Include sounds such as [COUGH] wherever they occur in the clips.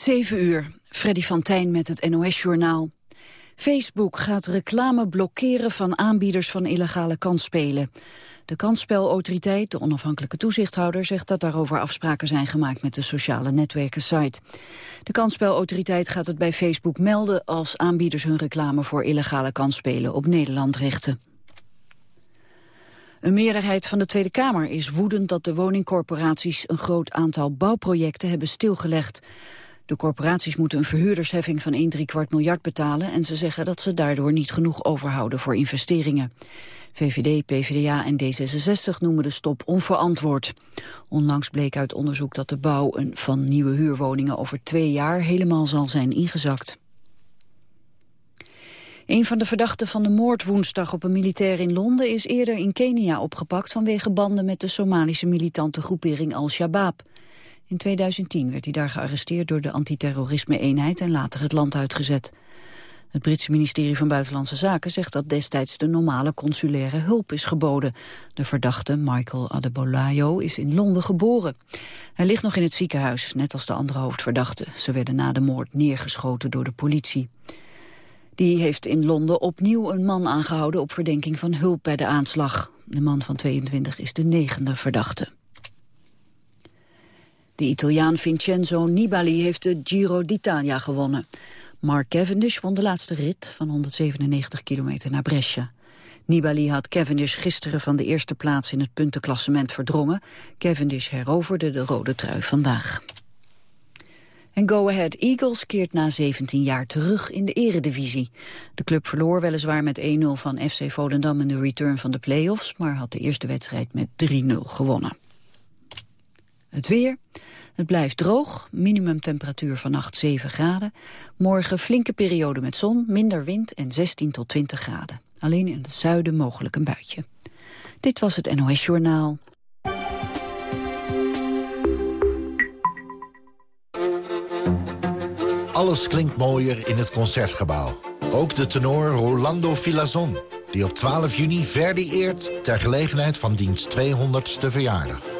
7 uur, Freddy van Tijn met het NOS-journaal. Facebook gaat reclame blokkeren van aanbieders van illegale kansspelen. De kansspelautoriteit, de onafhankelijke toezichthouder, zegt dat daarover afspraken zijn gemaakt met de sociale netwerken-site. De kansspelautoriteit gaat het bij Facebook melden als aanbieders hun reclame voor illegale kansspelen op Nederland richten. Een meerderheid van de Tweede Kamer is woedend dat de woningcorporaties een groot aantal bouwprojecten hebben stilgelegd. De corporaties moeten een verhuurdersheffing van 1 kwart miljard betalen en ze zeggen dat ze daardoor niet genoeg overhouden voor investeringen. VVD, PvdA en D66 noemen de stop onverantwoord. Onlangs bleek uit onderzoek dat de bouw van nieuwe huurwoningen over twee jaar helemaal zal zijn ingezakt. Een van de verdachten van de moord woensdag op een militair in Londen is eerder in Kenia opgepakt vanwege banden met de Somalische militante groepering Al-Shabaab. In 2010 werd hij daar gearresteerd door de antiterrorisme-eenheid en later het land uitgezet. Het Britse ministerie van Buitenlandse Zaken zegt dat destijds de normale consulaire hulp is geboden. De verdachte, Michael Adebolayo, is in Londen geboren. Hij ligt nog in het ziekenhuis, net als de andere hoofdverdachten. Ze werden na de moord neergeschoten door de politie. Die heeft in Londen opnieuw een man aangehouden op verdenking van hulp bij de aanslag. De man van 22 is de negende verdachte. De Italiaan Vincenzo Nibali heeft de Giro d'Italia gewonnen. Mark Cavendish won de laatste rit van 197 kilometer naar Brescia. Nibali had Cavendish gisteren van de eerste plaats in het puntenklassement verdrongen. Cavendish heroverde de rode trui vandaag. En Go Ahead Eagles keert na 17 jaar terug in de eredivisie. De club verloor weliswaar met 1-0 van FC Volendam in de return van de play-offs... maar had de eerste wedstrijd met 3-0 gewonnen. Het weer. Het blijft droog, minimumtemperatuur vannacht 7 graden. Morgen flinke periode met zon, minder wind en 16 tot 20 graden. Alleen in het zuiden mogelijk een buitje. Dit was het NOS Journaal. Alles klinkt mooier in het Concertgebouw. Ook de tenor Rolando Filazon, die op 12 juni Verdi eert... ter gelegenheid van diens 200ste verjaardag.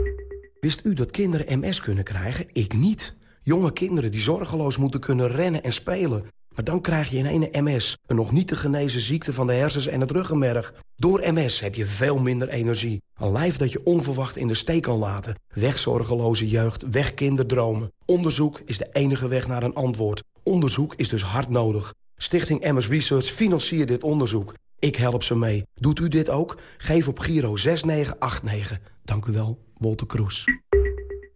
Wist u dat kinderen MS kunnen krijgen? Ik niet. Jonge kinderen die zorgeloos moeten kunnen rennen en spelen. Maar dan krijg je in MS, een nog niet te genezen ziekte van de hersens en het ruggenmerg. Door MS heb je veel minder energie. Een lijf dat je onverwacht in de steek kan laten. Weg zorgeloze jeugd, weg kinderdromen. Onderzoek is de enige weg naar een antwoord. Onderzoek is dus hard nodig. Stichting MS Research financiert dit onderzoek. Ik help ze mee. Doet u dit ook? Geef op Giro 6989. Dank u wel, Wolter Kroes.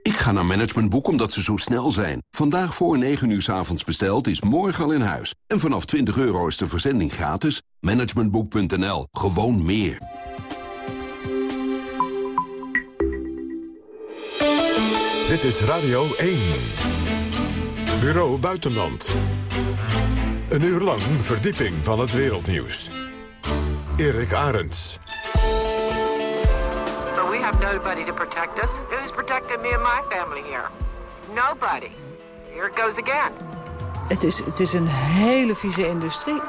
Ik ga naar Managementboek omdat ze zo snel zijn. Vandaag voor 9 uur s avonds besteld is morgen al in huis. En vanaf 20 euro is de verzending gratis. Managementboek.nl. Gewoon meer. Dit is Radio 1. Bureau Buitenland. Een uur lang verdieping van het wereldnieuws. Erik Arends. But we have nobody to protect us. Who's protecting me and my family here? Nobody. Here it goes again. Het is, het is een hele vieze industrie.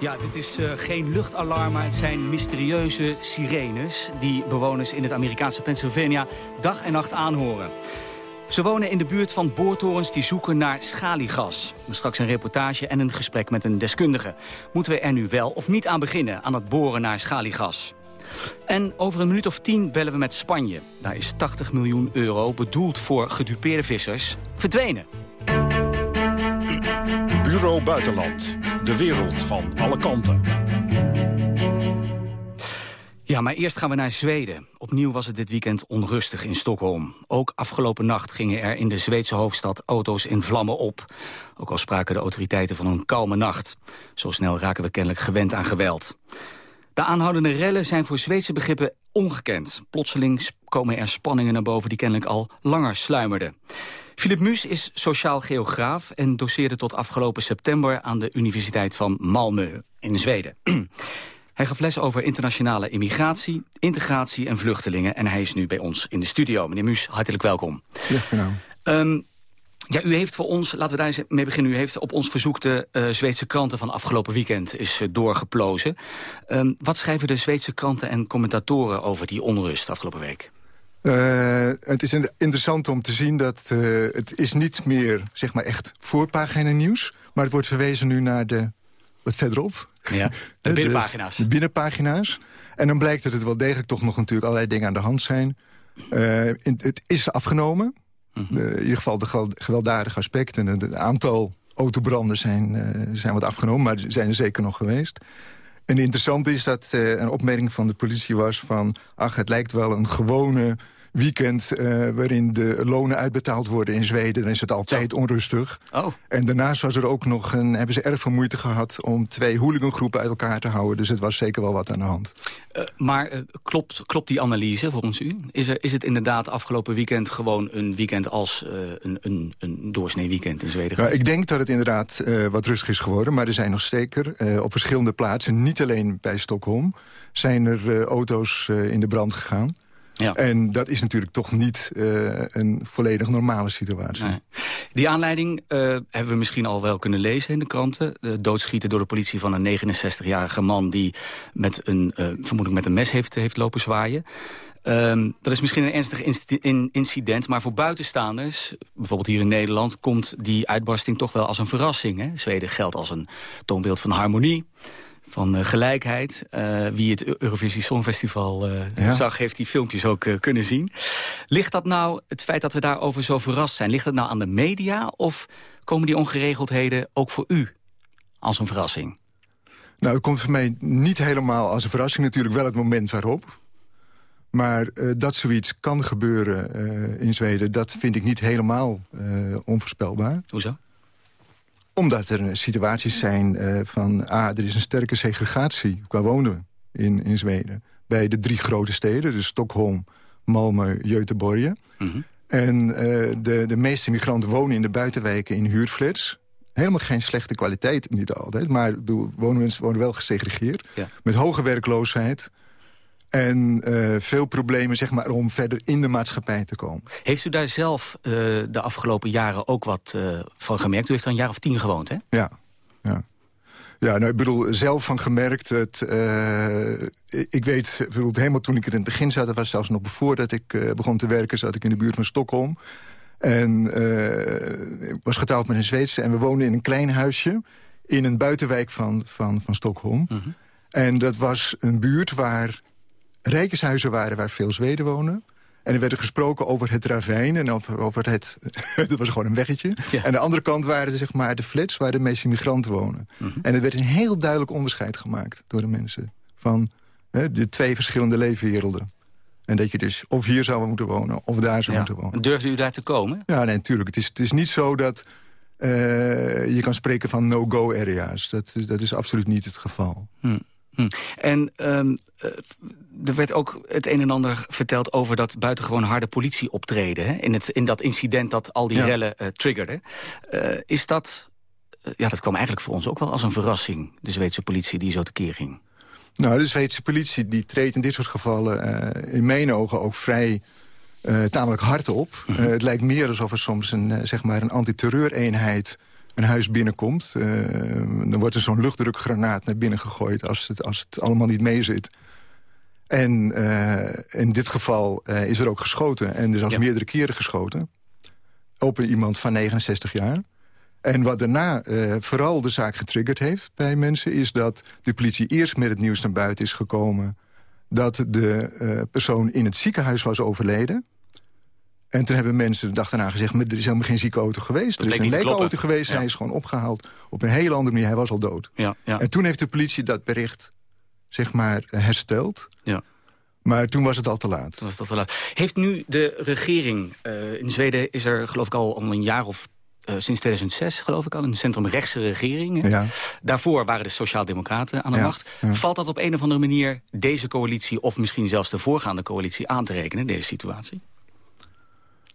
Ja, dit is uh, geen luchtalarm, maar het zijn mysterieuze sirenes... die bewoners in het Amerikaanse Pennsylvania dag en nacht aanhoren. Ze wonen in de buurt van boortorens die zoeken naar schaliegas. Straks een reportage en een gesprek met een deskundige. Moeten we er nu wel of niet aan beginnen, aan het boren naar schaliegas? En over een minuut of tien bellen we met Spanje. Daar is 80 miljoen euro bedoeld voor gedupeerde vissers verdwenen. Bureau Buitenland. De wereld van alle kanten. Ja, maar eerst gaan we naar Zweden. Opnieuw was het dit weekend onrustig in Stockholm. Ook afgelopen nacht gingen er in de Zweedse hoofdstad auto's in vlammen op. Ook al spraken de autoriteiten van een kalme nacht. Zo snel raken we kennelijk gewend aan geweld. De aanhoudende rellen zijn voor Zweedse begrippen ongekend. Plotseling komen er spanningen naar boven die kennelijk al langer sluimerden. Philip Muus is sociaal geograaf en doseerde tot afgelopen september aan de Universiteit van Malmö in Zweden. [CLEARS THROAT] Hij gaf les over internationale immigratie, integratie en vluchtelingen. En hij is nu bij ons in de studio. Meneer Muus, hartelijk welkom. Ja, genau. Um, ja, u heeft voor ons, laten we daar eens mee beginnen... u heeft op ons verzoek de uh, Zweedse kranten van afgelopen weekend is uh, doorgeplozen. Um, wat schrijven de Zweedse kranten en commentatoren over die onrust afgelopen week? Uh, het is interessant om te zien dat het is niet meer zeg maar echt voorpagina nieuws... maar het wordt verwezen nu naar de, wat verderop... Ja, [LAUGHS] de binnenpagina's. de binnenpagina's. En dan blijkt dat het wel degelijk toch nog natuurlijk allerlei dingen aan de hand zijn. In, het is afgenomen... Mhm. Uh, in ieder geval de gewelddadige aspecten. Het aantal autobranden zijn, uh, zijn wat afgenomen, maar zijn er zeker nog geweest. En interessant is dat uh, een opmerking van de politie was van... ach, het lijkt wel een gewone weekend uh, waarin de lonen uitbetaald worden in Zweden. Dan is het altijd onrustig. Oh. En daarnaast was er ook nog een, hebben ze erg veel moeite gehad... om twee hooligangroepen uit elkaar te houden. Dus het was zeker wel wat aan de hand. Uh, maar uh, klopt, klopt die analyse volgens u? Is, er, is het inderdaad afgelopen weekend gewoon een weekend als een, een, een doorsnee weekend in Zweden? Ja, ik denk dat het inderdaad wat rustig is geworden. Maar er zijn nog zeker op verschillende plaatsen, niet alleen bij Stockholm... zijn er auto's in de brand gegaan. Ja. En dat is natuurlijk toch niet uh, een volledig normale situatie. Nee. Die aanleiding uh, hebben we misschien al wel kunnen lezen in de kranten. De doodschieten door de politie van een 69-jarige man... die met een, uh, vermoedelijk met een mes heeft, heeft lopen zwaaien. Um, dat is misschien een ernstig incident, maar voor buitenstaanders... bijvoorbeeld hier in Nederland, komt die uitbarsting toch wel als een verrassing. Hè? Zweden geldt als een toonbeeld van harmonie van uh, gelijkheid. Uh, wie het Eurovisie Songfestival uh, ja. zag, heeft die filmpjes ook kunnen zien. Ligt dat nou, het feit dat we daarover zo verrast zijn... ligt dat nou aan de media of komen die ongeregeldheden ook voor u als een verrassing? Nou, het komt voor mij niet helemaal als een verrassing. Natuurlijk wel het moment waarop. Maar dat zoiets kan gebeuren in Zweden... dat vind ik niet helemaal onvoorspelbaar. Hoezo? Omdat er situaties zijn uh, van... ah, er is een sterke segregatie qua wonen in, in Zweden. Bij de drie grote steden, dus Stockholm, Malmö, Göteborg. Mm -hmm. En uh, de, de meeste migranten wonen in de buitenwijken in huurflats. Helemaal geen slechte kwaliteit, niet altijd. Maar bedoel, wonen mensen wonen wel gesegregeerd. Ja. Met hoge werkloosheid. En uh, veel problemen zeg maar, om verder in de maatschappij te komen. Heeft u daar zelf uh, de afgelopen jaren ook wat uh, van gemerkt? U heeft er een jaar of tien gewoond, hè? Ja, ja. Ja, nou, ik bedoel, zelf van gemerkt. Het, ik weet, bedoel, helemaal toen ik er in het begin zat... dat was zelfs nog voordat ik begon te werken... zat ik in de buurt van Stockholm. En ik was getrouwd met een Zweedse... en we woonden in een klein huisje... in een buitenwijk van, van, van Stockholm. Mm -hmm. En dat was een buurt waar rijkershuizen waren waar veel Zweden wonen. En er werd er gesproken over het ravijn en over, over het... [LAUGHS] dat was gewoon een weggetje. Ja. En de andere kant waren zeg maar, de flats waar de meeste migranten wonen. Mm -hmm. En er werd een heel duidelijk onderscheid gemaakt door de mensen. Van hè, de twee verschillende leefwerelden. En dat je dus of hier zou moeten wonen of daar zou ja. moeten wonen. Durfde u daar te komen? Ja, nee, natuurlijk. Het is, het is niet zo dat uh, je kan spreken van no-go areas. Dat, dat is absoluut niet het geval. Hm. Hm. En um, er werd ook het een en ander verteld over dat buitengewoon harde politieoptreden. Hè? In, het, in dat incident dat al die Ja. rellen uh, triggerde. Uh, is dat... uh, ja, dat kwam eigenlijk voor ons ook wel als een verrassing. De Zweedse politie die zo tekeer ging. Nou, de Zweedse politie die treedt in dit soort gevallen in mijn ogen ook vrij tamelijk hard op. Mhm. Het lijkt meer alsof er soms een, zeg maar een antiterreureenheid een huis binnenkomt. Uh, dan wordt er zo'n luchtdrukgranaat naar binnen gegooid als het, als het allemaal niet meezit. En uh, in dit geval uh, is er ook geschoten. En zelfs Ja. meerdere keren geschoten. Op een iemand van 69 jaar. En wat daarna uh, vooral de zaak getriggerd heeft bij mensen... is dat de politie eerst met het nieuws naar buiten is gekomen... dat de uh, persoon in het ziekenhuis was overleden. En toen hebben mensen de dag daarna gezegd... maar er is helemaal geen zieke auto geweest. Er is een leke geweest. Ja. Hij is gewoon opgehaald op een hele andere manier. Hij was al dood. Ja, ja. En toen heeft de politie dat bericht zeg maar, hersteld. Ja. Maar toen was het al te laat. Toen was dat te laat. Heeft nu de regering... Uh, in Zweden is er geloof ik al, al een jaar of... Uh, sinds 2006 geloof ik al, een centrumrechtse regering. Ja. Daarvoor waren de Sociaaldemocraten aan de Ja, macht. ja. Valt dat op een of andere manier deze coalitie... of misschien zelfs de voorgaande coalitie aan te rekenen, deze situatie?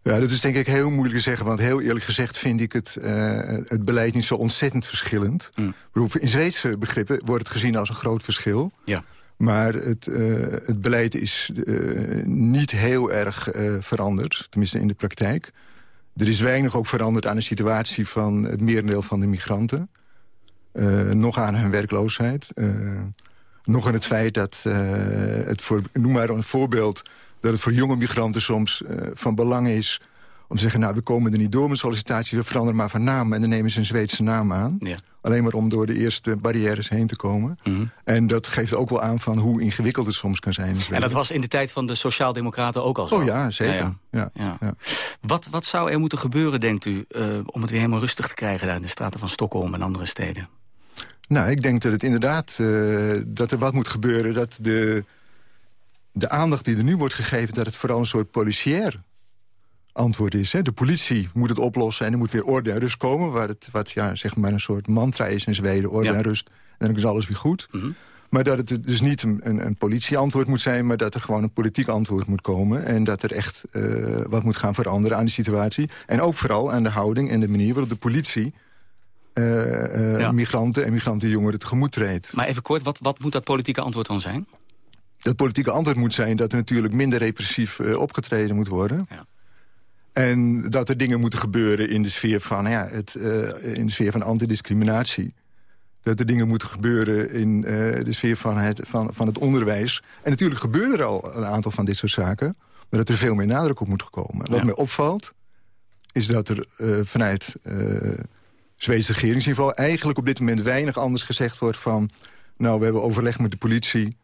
Ja, dat is denk ik heel moeilijk te zeggen. Want heel eerlijk gezegd vind ik het, uh, het beleid niet zo ontzettend verschillend. Mm. In Zweedse begrippen wordt het gezien als een groot verschil. Ja. Maar het, uh, het beleid is uh, niet heel erg veranderd. Tenminste in de praktijk. Er is weinig ook veranderd aan de situatie van het merendeel van de migranten. nog aan hun werkloosheid. nog aan het feit dat, het voor, noem maar een voorbeeld dat het voor jonge migranten soms uh, van belang is... om te zeggen, nou, we komen er niet door met sollicitatie... we veranderen maar van naam en dan nemen ze een Zweedse naam aan. Ja. Alleen maar om door de eerste barrières heen te komen. Mm -hmm. En dat geeft ook wel aan van hoe ingewikkeld het soms kan zijn. En dat was in de tijd van de Sociaaldemocraten ook al zo? Oh ja, zeker. Ja, ja. ja, ja. Wat, wat zou er moeten gebeuren, denkt u... Uh, om het weer helemaal rustig te krijgen daar in de straten van Stockholm en andere steden? Nou, ik denk dat het inderdaad uh, dat er wat moet gebeuren... dat de de aandacht die er nu wordt gegeven... dat het vooral een soort policiair antwoord is. Hè. De politie moet het oplossen en er moet weer orde en rust komen... Waar het, wat ja, zeg maar een soort mantra is in Zweden, orde Ja. en rust. En dan is alles weer goed. Mhm. Maar dat het dus niet een, een, een politieantwoord moet zijn... maar dat er gewoon een politiek antwoord moet komen... en dat er echt eh, wat moet gaan veranderen aan die situatie. En ook vooral aan de houding en de manier waarop de politie... eh, eh, Ja. migranten en migrantenjongeren tegemoet treedt. Maar even kort, wat, wat moet dat politieke antwoord dan zijn? Het politieke antwoord moet zijn dat er natuurlijk minder repressief eh, opgetreden moet worden. Ja. En dat er dingen moeten gebeuren in de sfeer van, ja, het, eh, in de sfeer van antidiscriminatie. Dat er dingen moeten gebeuren in eh, de sfeer van het, van, van het onderwijs. En natuurlijk gebeuren er al een aantal van dit soort zaken. Maar dat er veel meer nadruk op moet komen. Wat Ja. mij opvalt, is dat er vanuit Zweedse regeringsniveau... eigenlijk op dit moment weinig anders gezegd wordt van... nou, we hebben overleg met de politie...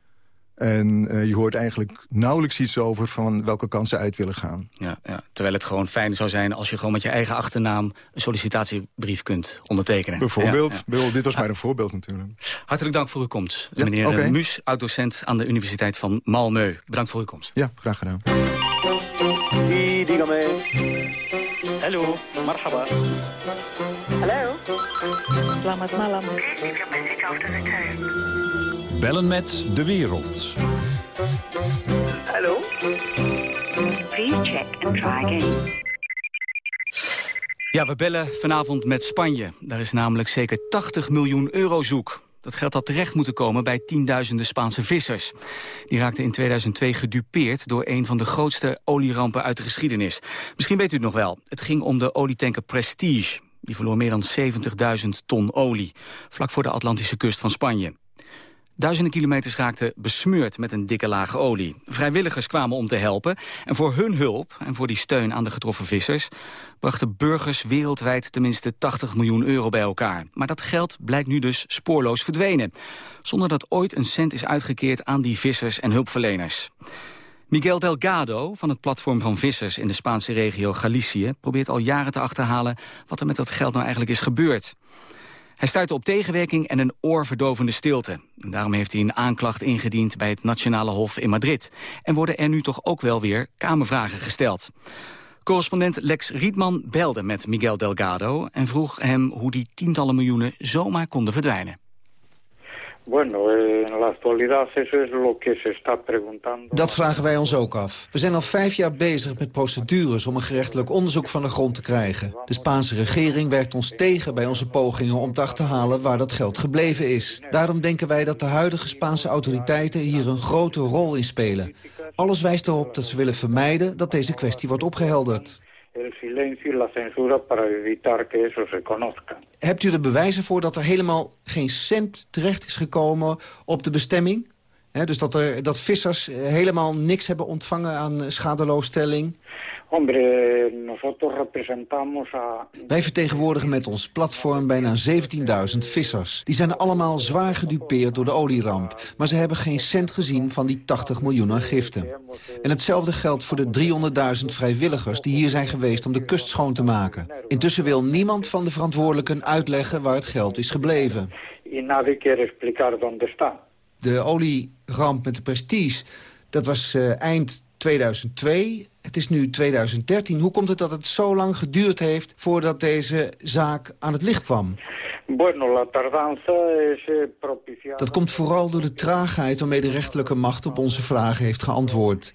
En eh, je hoort eigenlijk nauwelijks iets over van welke kant ze uit willen gaan. Ja, ja. Terwijl het gewoon fijn zou zijn als je gewoon met je eigen achternaam... een sollicitatiebrief kunt ondertekenen. Bijvoorbeeld, Ja, ja. bedoel, dit was maar een voorbeeld natuurlijk. Hartelijk dank voor uw komst, Ja, meneer eh, Muus, oud-docent aan de Universiteit van Malmö. Bedankt voor uw komst. Ja, graag gedaan. Marhaba. Hallo. Selamat malam. Bellen met de wereld. Hallo. Please check and try again. Ja, we bellen vanavond met Spanje. Daar is namelijk zeker 80 miljoen euro zoek. Dat geld had terecht moeten komen bij tienduizenden Spaanse vissers. Die raakten in 2002 gedupeerd door een van de grootste olierampen uit de geschiedenis. Misschien weet u het nog wel. Het ging om de olietanker Prestige. Die verloor meer dan 70.000 ton olie. Vlak voor de Atlantische kust van Spanje. Duizenden kilometers raakten besmeurd met een dikke laag olie. Vrijwilligers kwamen om te helpen. En voor hun hulp en voor die steun aan de getroffen vissers... brachten burgers wereldwijd tenminste 80 miljoen euro bij elkaar. Maar dat geld blijkt nu dus spoorloos verdwenen. Zonder dat ooit een cent is uitgekeerd aan die vissers en hulpverleners. Miguel Delgado van het platform van vissers in de Spaanse regio Galicië... probeert al jaren te achterhalen wat er met dat geld nou eigenlijk is gebeurd. Hij stuitte op tegenwerking en een oorverdovende stilte. Daarom heeft hij een aanklacht ingediend bij het Nationale Hof in Madrid. En worden er nu toch ook wel weer kamervragen gesteld. Correspondent Lex Rietman belde met Miguel Delgado... en vroeg hem hoe die tientallen miljoenen zomaar konden verdwijnen. Eh. Dat vragen wij ons ook af. We zijn al vijf jaar bezig met procedures om een gerechtelijk onderzoek van de grond te krijgen. De Spaanse regering werkt ons tegen bij onze pogingen om te achterhalen waar dat geld gebleven is. Daarom denken wij dat de huidige Spaanse autoriteiten hier een grote rol in spelen. Alles wijst erop dat ze willen vermijden dat deze kwestie wordt opgehelderd. El silencio y la censura para evitar que eso se conozca. Hebt u er bewijzen voor dat er helemaal geen cent terecht is gekomen op de bestemming? Dus dat, er, dat vissers eh, helemaal niks hebben ontvangen aan schadeloosstelling? Hombre, nosotros representamos a... Wij vertegenwoordigen met ons platform bijna 17.000 vissers. Die zijn allemaal zwaar gedupeerd door de olieramp. Maar ze hebben geen cent gezien van die 80 miljoen aan giften. En hetzelfde geldt voor de 300.000 vrijwilligers... die hier zijn geweest om de kust schoon te maken. Intussen wil niemand van de verantwoordelijken uitleggen waar het geld is gebleven. De olieramp met de Prestige, dat was eh, eind 2002. Het is nu 2013. Hoe komt het dat het zo lang geduurd heeft voordat deze zaak aan het licht kwam? Eh. Dat komt vooral door de traagheid waarmee de rechterlijke macht op onze vragen heeft geantwoord.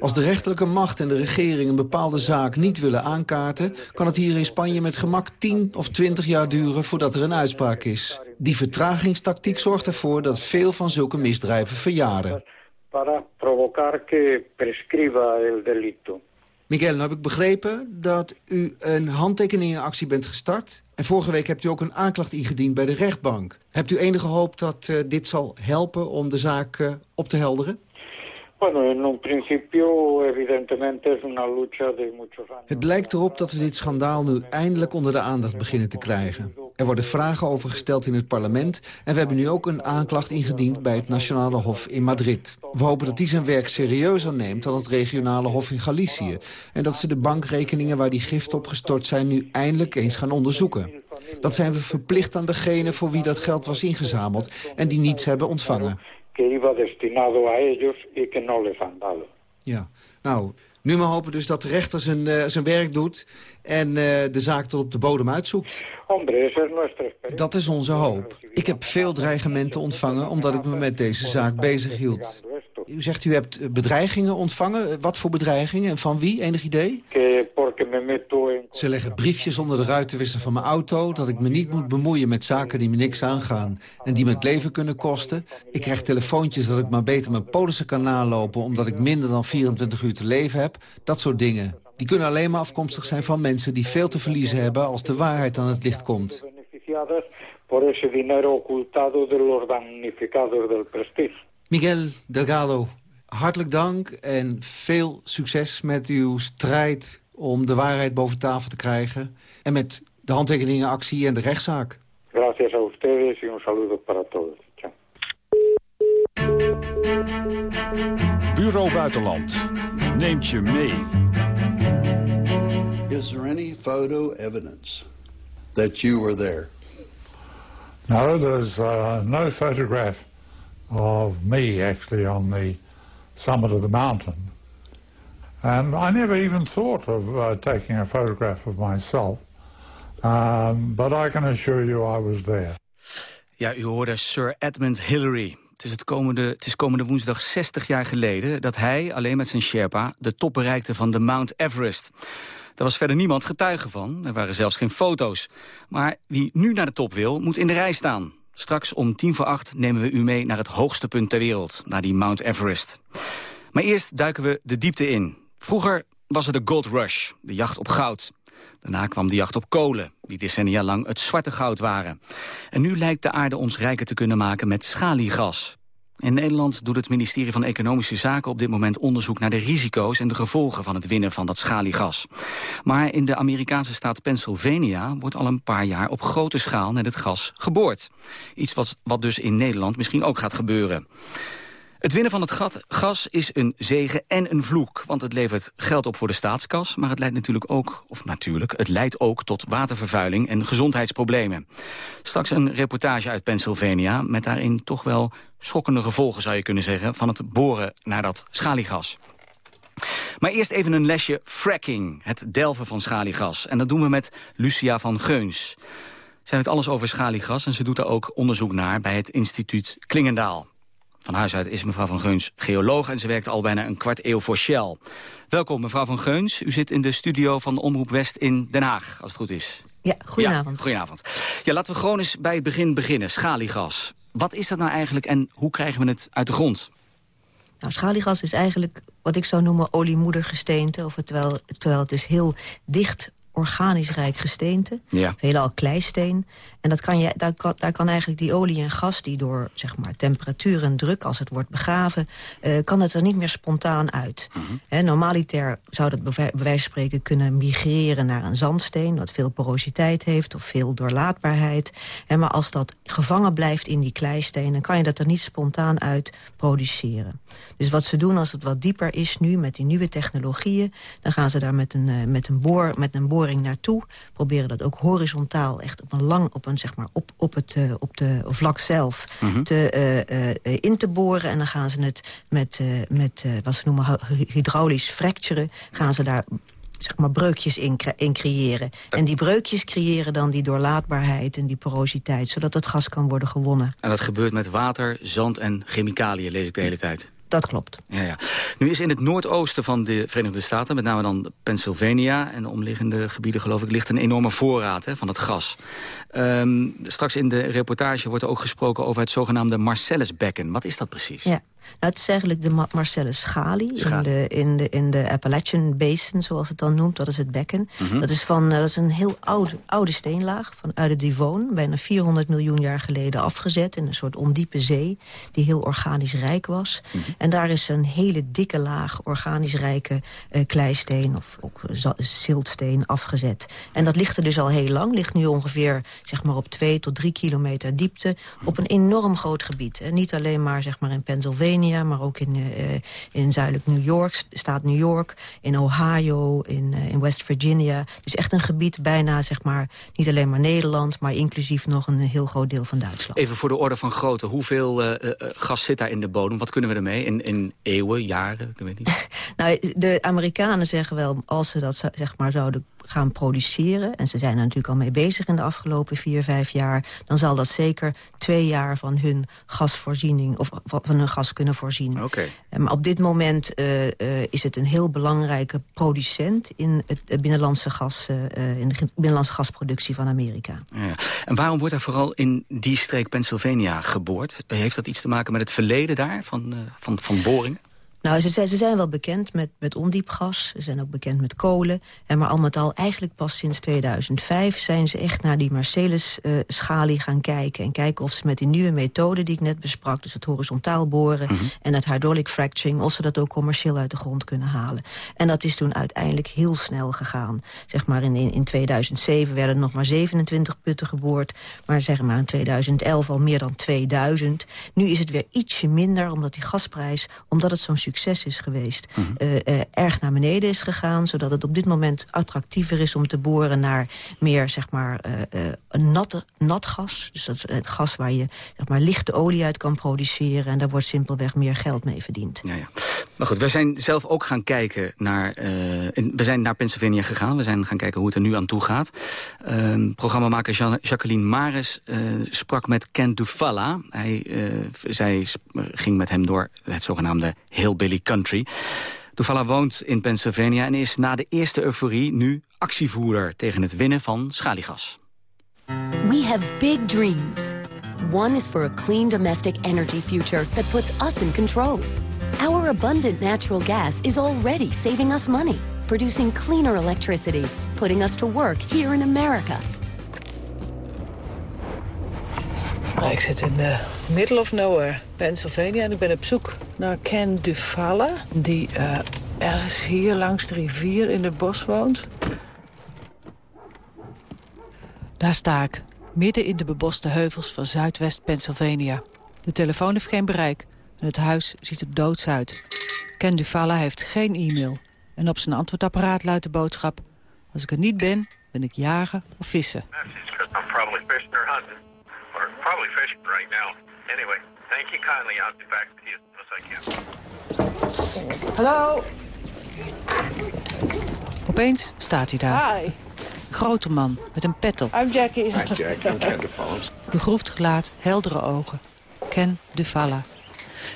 Als de rechterlijke macht en de regering een bepaalde zaak niet willen aankaarten... kan het hier in Spanje met gemak 10 of 20 jaar duren voordat er een uitspraak is. Die vertragingstactiek zorgt ervoor dat veel van zulke misdrijven verjaren. Para provocar que prescriba el delito. Miguel, nou heb ik begrepen dat u een handtekeningenactie bent gestart. En vorige week hebt u ook een aanklacht ingediend bij de rechtbank. Hebt u enige hoop dat uh, dit zal helpen om de zaak uh, op te helderen? Bueno, en un principio evidentemente es una. Het lijkt erop dat we dit schandaal nu eindelijk onder de aandacht beginnen te krijgen. Er worden vragen over gesteld in het parlement... en we hebben nu ook een aanklacht ingediend bij het Nationale Hof in Madrid. We hopen dat die zijn werk serieuzer neemt dan het regionale hof in Galicië... en dat ze de bankrekeningen waar die giften op gestort zijn... nu eindelijk eens gaan onderzoeken. Dat zijn we verplicht aan degene voor wie dat geld was ingezameld... en die niets hebben ontvangen. Que iba destinado a ellos y que no les han dado. Ja, nou, nu maar hopen dus dat de rechter zijn, uh, zijn werk doet... en uh, de zaak tot op de bodem uitzoekt. Dat is onze hoop. Ik heb veel dreigementen ontvangen omdat ik me met deze zaak bezig hield. U zegt u hebt bedreigingen ontvangen. Wat voor bedreigingen en van wie? Enig idee? Ze leggen briefjes onder de ruitenwisser van mijn auto... dat ik me niet moet bemoeien met zaken die me niks aangaan... en die me het leven kunnen kosten. Ik krijg telefoontjes dat ik maar beter mijn polissen kan nalopen... omdat ik minder dan 24 uur te leven heb. Dat soort dingen. Die kunnen alleen maar afkomstig zijn van mensen die veel te verliezen hebben... als de waarheid aan het licht komt. beneficiadas por ese dinero ocultado de los damnificados del prestige. Miguel Delgado, hartelijk dank en veel succes met uw strijd om de waarheid boven tafel te krijgen. En met de handtekeningenactie en de rechtszaak. Gracias a ustedes y un saludo para todos. Bureau Buitenland neemt je mee. Is there any photo evidence that you were there? No, there's uh, no photograph of me actually on the summit of the mountain. And I never even thought of uh, taking a photograph of myself. Um, but I can assure you I was there. Ja, u hoorde Sir Edmund Hillary. Het is, het, komende, het is komende woensdag 60 jaar geleden dat hij, alleen met zijn Sherpa, de top bereikte van de Mount Everest. Daar was verder niemand getuige van, er waren zelfs geen foto's. Maar wie nu naar de top wil, moet in de rij staan. Straks om tien voor acht nemen we u mee naar het hoogste punt ter wereld, naar die Mount Everest. Maar eerst duiken we de diepte in. Vroeger was er de Gold Rush, de jacht op goud. Daarna kwam de jacht op kolen, die decennia lang het zwarte goud waren. En nu lijkt de aarde ons rijker te kunnen maken met schaliegas. In Nederland doet het ministerie van Economische Zaken op dit moment onderzoek naar de risico's en de gevolgen van het winnen van dat schaliegas. Maar in de Amerikaanse staat Pennsylvania wordt al een paar jaar op grote schaal naar het gas geboord. Iets wat, wat dus in Nederland misschien ook gaat gebeuren. Het winnen van het gas is een zegen en een vloek. Want het levert geld op voor de staatskas. Maar het leidt natuurlijk ook, of natuurlijk, het leidt ook tot watervervuiling en gezondheidsproblemen. Straks een reportage uit Pennsylvania met daarin toch wel schokkende gevolgen, zou je kunnen zeggen, van het boren naar dat schaliegas. Maar eerst even een lesje fracking, het delven van schaliegas. En dat doen we met Lucia van Geuns. Zij weet alles over schaliegas en ze doet daar ook onderzoek naar bij het instituut Klingendaal. Van huis uit is mevrouw van Geuns geoloog en ze werkt al bijna een kwart eeuw voor Shell. Welkom mevrouw van Geuns. U zit in de studio van de Omroep West in Den Haag, als het goed is. Ja, goedenavond. Ja, goedenavond. Ja, laten we gewoon eens bij het begin beginnen. Schaliegas. Wat is dat nou eigenlijk en hoe krijgen we het uit de grond? Nou, schaliegas is eigenlijk wat ik zou noemen oliemoedergesteente. Of terwijl, terwijl het is heel dicht organisch rijk gesteente. Ja. Veelal kleisteen. En dat kan je, daar, kan, daar kan eigenlijk die olie en gas... die door zeg maar, temperatuur en druk, als het wordt begraven... Uh, kan het er niet meer spontaan uit. He, normaliter zou dat bij wijze van spreken kunnen migreren naar een zandsteen... wat veel porositeit heeft of veel doorlaatbaarheid. En maar als dat gevangen blijft in die kleisteen... dan kan je dat er niet spontaan uit produceren. Dus wat ze doen als het wat dieper is nu met die nieuwe technologieën... dan gaan ze daar met een, uh, met een, boor, met een naartoe. Proberen dat ook horizontaal echt op een lang... Op een, zeg maar, op, op het uh, op de vlak zelf Mhm. te, uh, uh, in te boren. En dan gaan ze het met, met wat ze noemen hydraulisch fracturen... gaan ze daar zeg maar breukjes in, in, creëren. En die breukjes creëren dan die doorlaatbaarheid en die porositeit... zodat het gas kan worden gewonnen. En dat gebeurt met water, zand en chemicaliën, lees ik de hele tijd. Dat klopt. Ja, ja. Nu is in het noordoosten van de Verenigde Staten, met name dan Pennsylvania en de omliggende gebieden geloof ik, ligt een enorme voorraad hè, van het gas. Um, straks in de reportage wordt er ook gesproken over het zogenaamde Marcellusbekken. Wat is dat precies? Ja. Nou, het is eigenlijk de Marcellus Schali, In, de, in, de, in de Appalachian Basin, zoals het dan noemt. Dat is het bekken. Mhm. dat, is van, uh, dat is een heel oude, oude steenlaag van, uit de Devon. Bijna 400 miljoen jaar geleden afgezet in een soort ondiepe zee... die heel organisch rijk was. Mhm. En daar is een hele dikke laag organisch rijke uh, kleisteen... of ook ziltsteen afgezet. En dat ligt er dus al heel lang. Ligt nu ongeveer zeg maar, op 2 tot 3 kilometer diepte... op een enorm groot gebied. En niet alleen maar, zeg maar in Pennsylvania maar ook in, uh, in zuidelijk New York, staat New York, in Ohio, in, uh, in West Virginia. Dus echt een gebied bijna, zeg maar, niet alleen maar Nederland... maar inclusief nog een heel groot deel van Duitsland. Even voor de orde van grootte, hoeveel uh, gas zit daar in de bodem? Wat kunnen we ermee in, in eeuwen, jaren? Ik weet niet. [LAUGHS] nou, de Amerikanen zeggen wel, als ze dat zeg maar zouden gaan produceren... en ze zijn er natuurlijk al mee bezig in de afgelopen vier, vijf jaar... dan zal dat zeker twee jaar van hun gasvoorziening... of van hun gas kunnen voorzien. Okay. Maar op dit moment uh, uh, is het een heel belangrijke producent... in het binnenlandse, gas, uh, in de binnenlandse gasproductie van Amerika. Ja. En waarom wordt er vooral in die streek Pennsylvania geboord? Heeft dat iets te maken met het verleden daar van, van, van boringen? Nou, ze, ze zijn wel bekend met, met ondiepgas. Ze zijn ook bekend met kolen. En maar al met al, eigenlijk pas sinds 2005... zijn ze echt naar die Marcellus-schalie gaan kijken. En kijken of ze met die nieuwe methode die ik net besprak... dus het horizontaal boren Mhm. en het hydraulic fracturing... of ze dat ook commercieel uit de grond kunnen halen. En dat is toen uiteindelijk heel snel gegaan. Zeg maar in, in, in 2007 werden nog maar 27 putten geboord. Maar zeg maar in 2011 al meer dan 2000. Nu is het weer ietsje minder, omdat die gasprijs... omdat het zo'n succes is geweest, eh, eh, erg naar beneden is gegaan... zodat het op dit moment attractiever is om te boren naar meer zeg maar, eh, natte, nat gas. Dus dat is het gas waar je zeg maar, lichte olie uit kan produceren... en daar wordt simpelweg meer geld mee verdiend. Ja, ja. Maar goed, wij zijn zelf ook gaan kijken naar... in- we zijn naar Pennsylvania gegaan. We zijn gaan kijken hoe het er nu aan toe gaat. Ehm, programmamaker Ja- Jacqueline Maris sprak met Ken Dufalla. Hij, zij ging met hem door het zogenaamde Hillbilly Country. Woont in Pennsylvania en is na de eerste euforie... nu actievoerder tegen het winnen van schaliegas. We have big dreams. One is for a clean domestic energy future that puts us in control. Our abundant natural gas is already saving us money, producing cleaner electricity, putting us to work here in America. Ik zit in de middle of nowhere, Pennsylvania. En ik ben op zoek naar Ken Dufalla. Die eh, ergens hier langs de rivier in het bos woont. Daar sta ik, midden in de beboste heuvels van zuidwest Pennsylvania. De telefoon heeft geen bereik en het huis ziet er doods uit. Ken Dufalla heeft geen e-mail. En op zijn antwoordapparaat luidt de boodschap... Als ik er niet ben, ben ik jagen of vissen. Anyway, thank you kindly. I'll get back to you as soon as I can. Hallo? Opeens staat hij daar. Hi, Grote man met een pet op. I'm Jackie. Hi, Jack. I'm Ken. Gegroefd gelaat, heldere ogen. Ken Dufalla.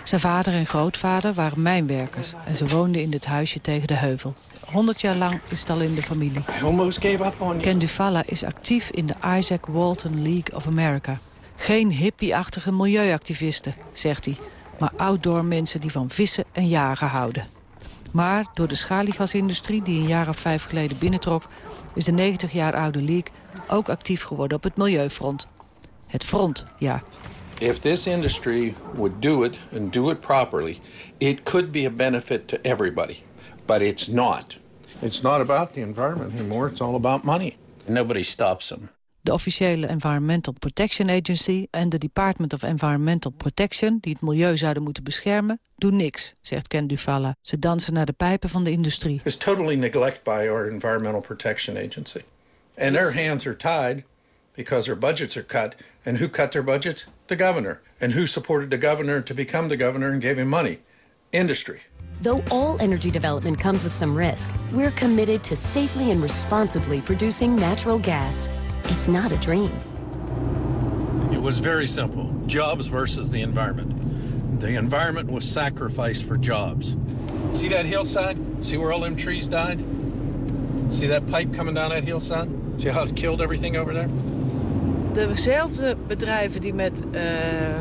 Zijn vader en grootvader waren mijnwerkers... en ze woonden in dit huisje tegen de heuvel. 100 jaar lang is het al in de familie. I almost gave up on you. Ken Dufalla is actief in de Isaac Walton League of America. Geen hippie-achtige milieuactivisten, zegt hij. Maar outdoor mensen die van vissen en jagen houden. Maar door de schaliegasindustrie die een jaar of vijf geleden binnentrok... is de 90 jaar oude League ook actief geworden op het milieufront. Het front, ja. If this industry would do it and do it properly, it could be a benefit to everybody. But it's not. It's not about the environment anymore. It's all about money. Nobody stops them. De officiële Environmental Protection Agency en de Department of Environmental Protection... die het milieu zouden moeten beschermen, doen niks, zegt Ken Dufalla. Ze dansen naar de pijpen van de industrie. It's totally neglect by our Environmental Protection Agency. And their hands are tied because their budgets are cut. And who cut their budgets? The governor. And who supported the governor to become the governor and gave him money? Industry. Though all energy development comes with some risk, we're committed to safely and responsibly producing natural gas. It's not a dream. It was very simple. Jobs versus the environment. The environment was sacrificed for jobs. See that hillside? See where all them trees died? See that pipe coming down that hillside? See how it killed everything over there? Dezelfde bedrijven die met uh,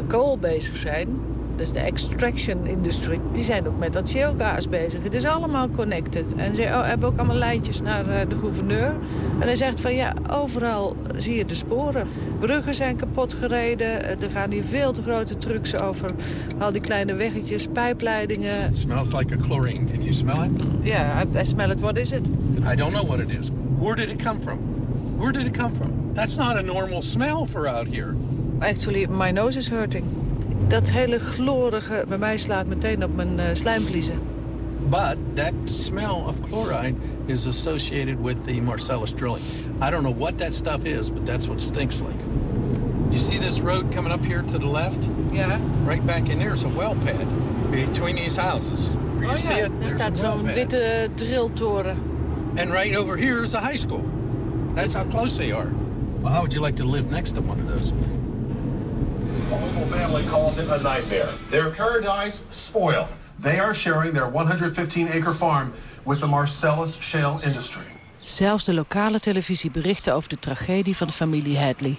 kool bezig zijn, dus de extraction industry, die zijn ook met dat bezig. Het is allemaal connected. En ze hebben ook allemaal lijntjes naar uh, de gouverneur. En hij zegt van ja, overal zie je de sporen. Bruggen zijn kapot gereden. Er gaan hier veel te grote trucks over. Al die kleine weggetjes, pijpleidingen. It smells like a chlorine. Can you smell it? Yeah, I, I smell it. What is it? I don't know what it is. Where did it come from? Where did it come from? That's not a normal smell for out here. Actually, my nose is hurting. Dat hele chlorige bij mij slaat meteen op mijn uh, slijmvliezen. But that smell of chloride is associated with the Marcellus drilling. I don't know what that stuff is, but that's what it stinks like. You see this road coming up here to the left? Yeah. Right back in there is a well pad between these houses. Where you oh see ja, it, daar staat zo'n witte drilltoren. And right over here is a high school. That's how close they are. Well, how would you like to live next to one of those? A local family calls it a nightmare. Their paradise spoiled. They are sharing their 115-acre farm with the Marcellus shale industry. Zelfs de lokale televisie berichtte over de tragedie van de familie Hadley.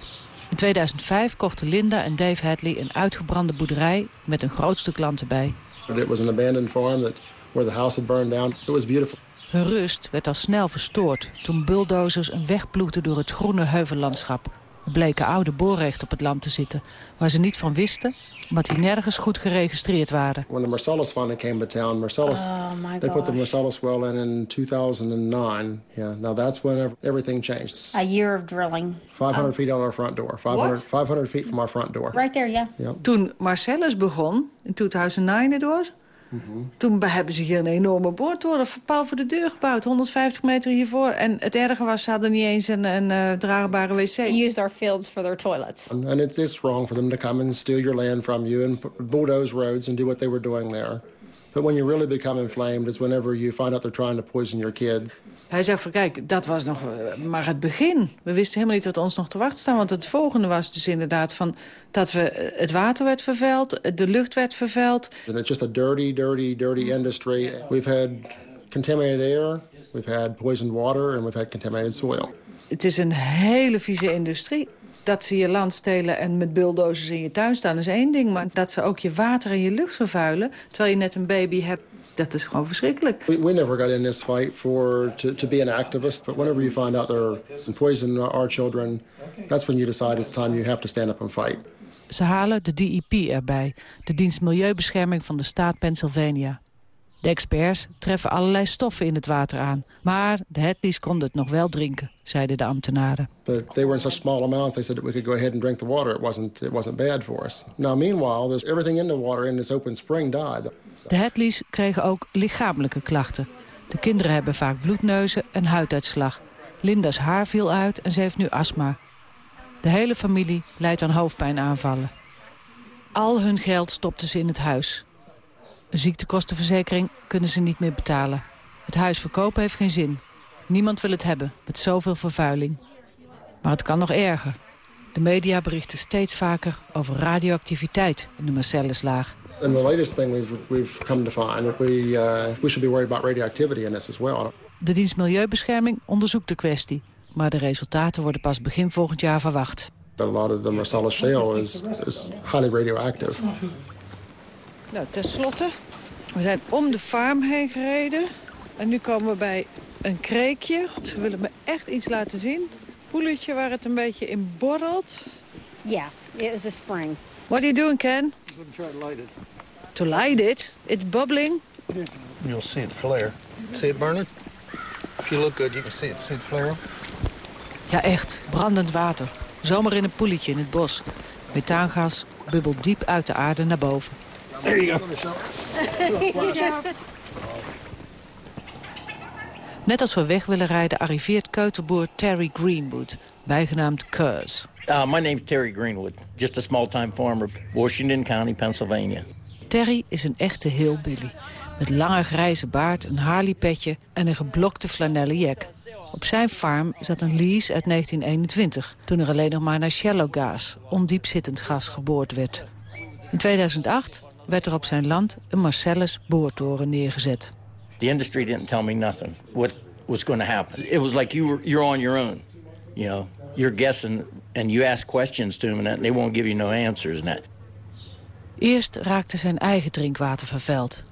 In 2005 kochten Linda en Dave Hadley een uitgebrande boerderij met een groot stuk land erbij. It was an abandoned farm that where the house had burned down. It was beautiful. Hun rust werd al snel verstoord toen bulldozers een weg ploegden door het groene heuvellandschap. Bleken oude boorrechten op het land te zitten, waar ze niet van wisten, omdat die nergens goed geregistreerd waren. When the Marcellus finally came to town, Marcellus, Oh, my they put the. Marcellus well in in 2009. Yeah, now that's when everything changed. A year of drilling. 500 feet out our front door. 500, What? 500 feet from our front door. Right there, yeah. Toen Marcellus begon, in 2009 het was... Toen hebben ze hier een enorme boortoren paal voor de deur gebouwd. 150 meter hiervoor. En het erge was, ze hadden niet eens een, een eh, draagbare wc. Used our fields for their toilets. And, and it's, it's wrong for them to come and steal your land from you and bulldoze roads and do what they were doing there. But when you really become inflamed is whenever you find out they're trying to poison your kids. Hij zegt van, kijk, dat was nog eh, maar het begin. We wisten helemaal niet wat ons nog te wachten staat. Want het volgende was dus inderdaad van dat we eh, het water werd vervuild, de lucht werd vervuild. And it's just a dirty, dirty, dirty industry. We've had contaminated air, we've had poisoned water, and we've had contaminated soil. Het is een hele vieze industrie. Dat ze je land stelen en met bulldozers in je tuin staan is één ding. Maar dat ze ook je water en je lucht vervuilen... terwijl je net een baby hebt, dat is gewoon verschrikkelijk. We, we never got in this fight for to, to be an activist, but whenever you find out they're poisoning our children, that's when you decide it's time you have to stand up and fight. Ze halen de DEP erbij, de dienst Milieubescherming van de staat Pennsylvania. De experts treffen allerlei stoffen in het water aan. Maar de Hadleys konden het nog wel drinken, zeiden de ambtenaren. But they were in such small amounts, they said that we could go ahead and drink the water. It wasn't, it wasn't bad for us. Now, meanwhile, there's everything in the water in this open spring died. De Hadleys kregen ook lichamelijke klachten. De kinderen hebben vaak bloedneuzen en huiduitslag. Linda's haar viel uit en ze heeft nu astma. De hele familie lijdt aan hoofdpijnaanvallen. Al hun geld stopten ze in het huis. Een ziektekostenverzekering kunnen ze niet meer betalen. Het huis verkopen heeft geen zin. Niemand wil het hebben, met zoveel vervuiling. Maar het kan nog erger. De media berichten steeds vaker over radioactiviteit in de Marcelluslaag. And the latest thing we've, we've come to find that we, uh, we should be worried about radioactivity in this as well. De dienst Milieubescherming onderzoekt de kwestie. Maar de resultaten worden pas begin volgend jaar verwacht. But a lot of the Marcellus shale is, is highly radioactive. Nou, tenslotte, we zijn om de farm heen gereden. En nu komen we bij een kreekje. Ze willen me echt iets laten zien. Poeletje waar het een beetje in borrelt. Yeah, it was a spring. What are you doing, Ken? I'm going to try to light it. To light it? It's bubbling. You'll see it flare. See it burning? If you look good, you can see it, see it flare. Ja, echt. Brandend water. Zomaar in een poeletje in het bos. Methaangas bubbelt diep uit de aarde naar boven. There you go. Net als we weg willen rijden arriveert keuterboer Terry Greenwood, bijgenaamd Cuz. Uh, my name's Terry Greenwood, just a small-time farmer, Washington County, Pennsylvania. Terry is een echte hillbilly. Met lange grijze baard, een Harley-petje en een geblokte flanellen jack. Op zijn farm zat een lease uit 1921, toen er alleen nog maar naar shallow gas, ondiepzittend gas, geboord werd. In 2008 werd er op zijn land een Marcellus boortoren neergezet. The industry didn't tell me nothing what was going to happen. It was like you were, you're on your own. You know, you're guessing and you ask questions to them and they won't give you no answers. And that. Eerst raakte zijn eigen drinkwater vervuild.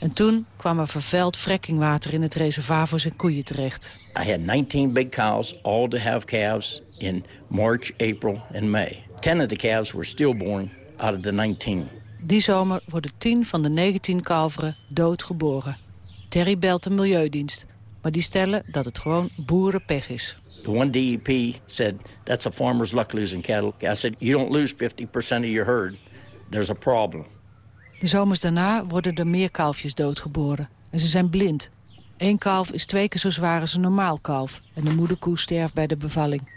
En toen kwam er vervuild frekkingwater in het reservoir voor zijn koeien terecht. I had 19 big cows, all to have calves in March, April and May. 10 of the calves were stillborn out of the 19. Die zomer worden 10 van de 19 kalveren doodgeboren. Terry belt de Milieudienst, maar die stellen dat het gewoon boerenpech is. The one DEP said, that's a farmer's luck losing cattle. I said, you don't lose 50% of your herd. There's a problem. De zomers daarna worden er meer kalfjes doodgeboren. En ze zijn blind. Eén kalf is twee keer zo zwaar als een normaal kalf. En de moederkoe sterft bij de bevalling.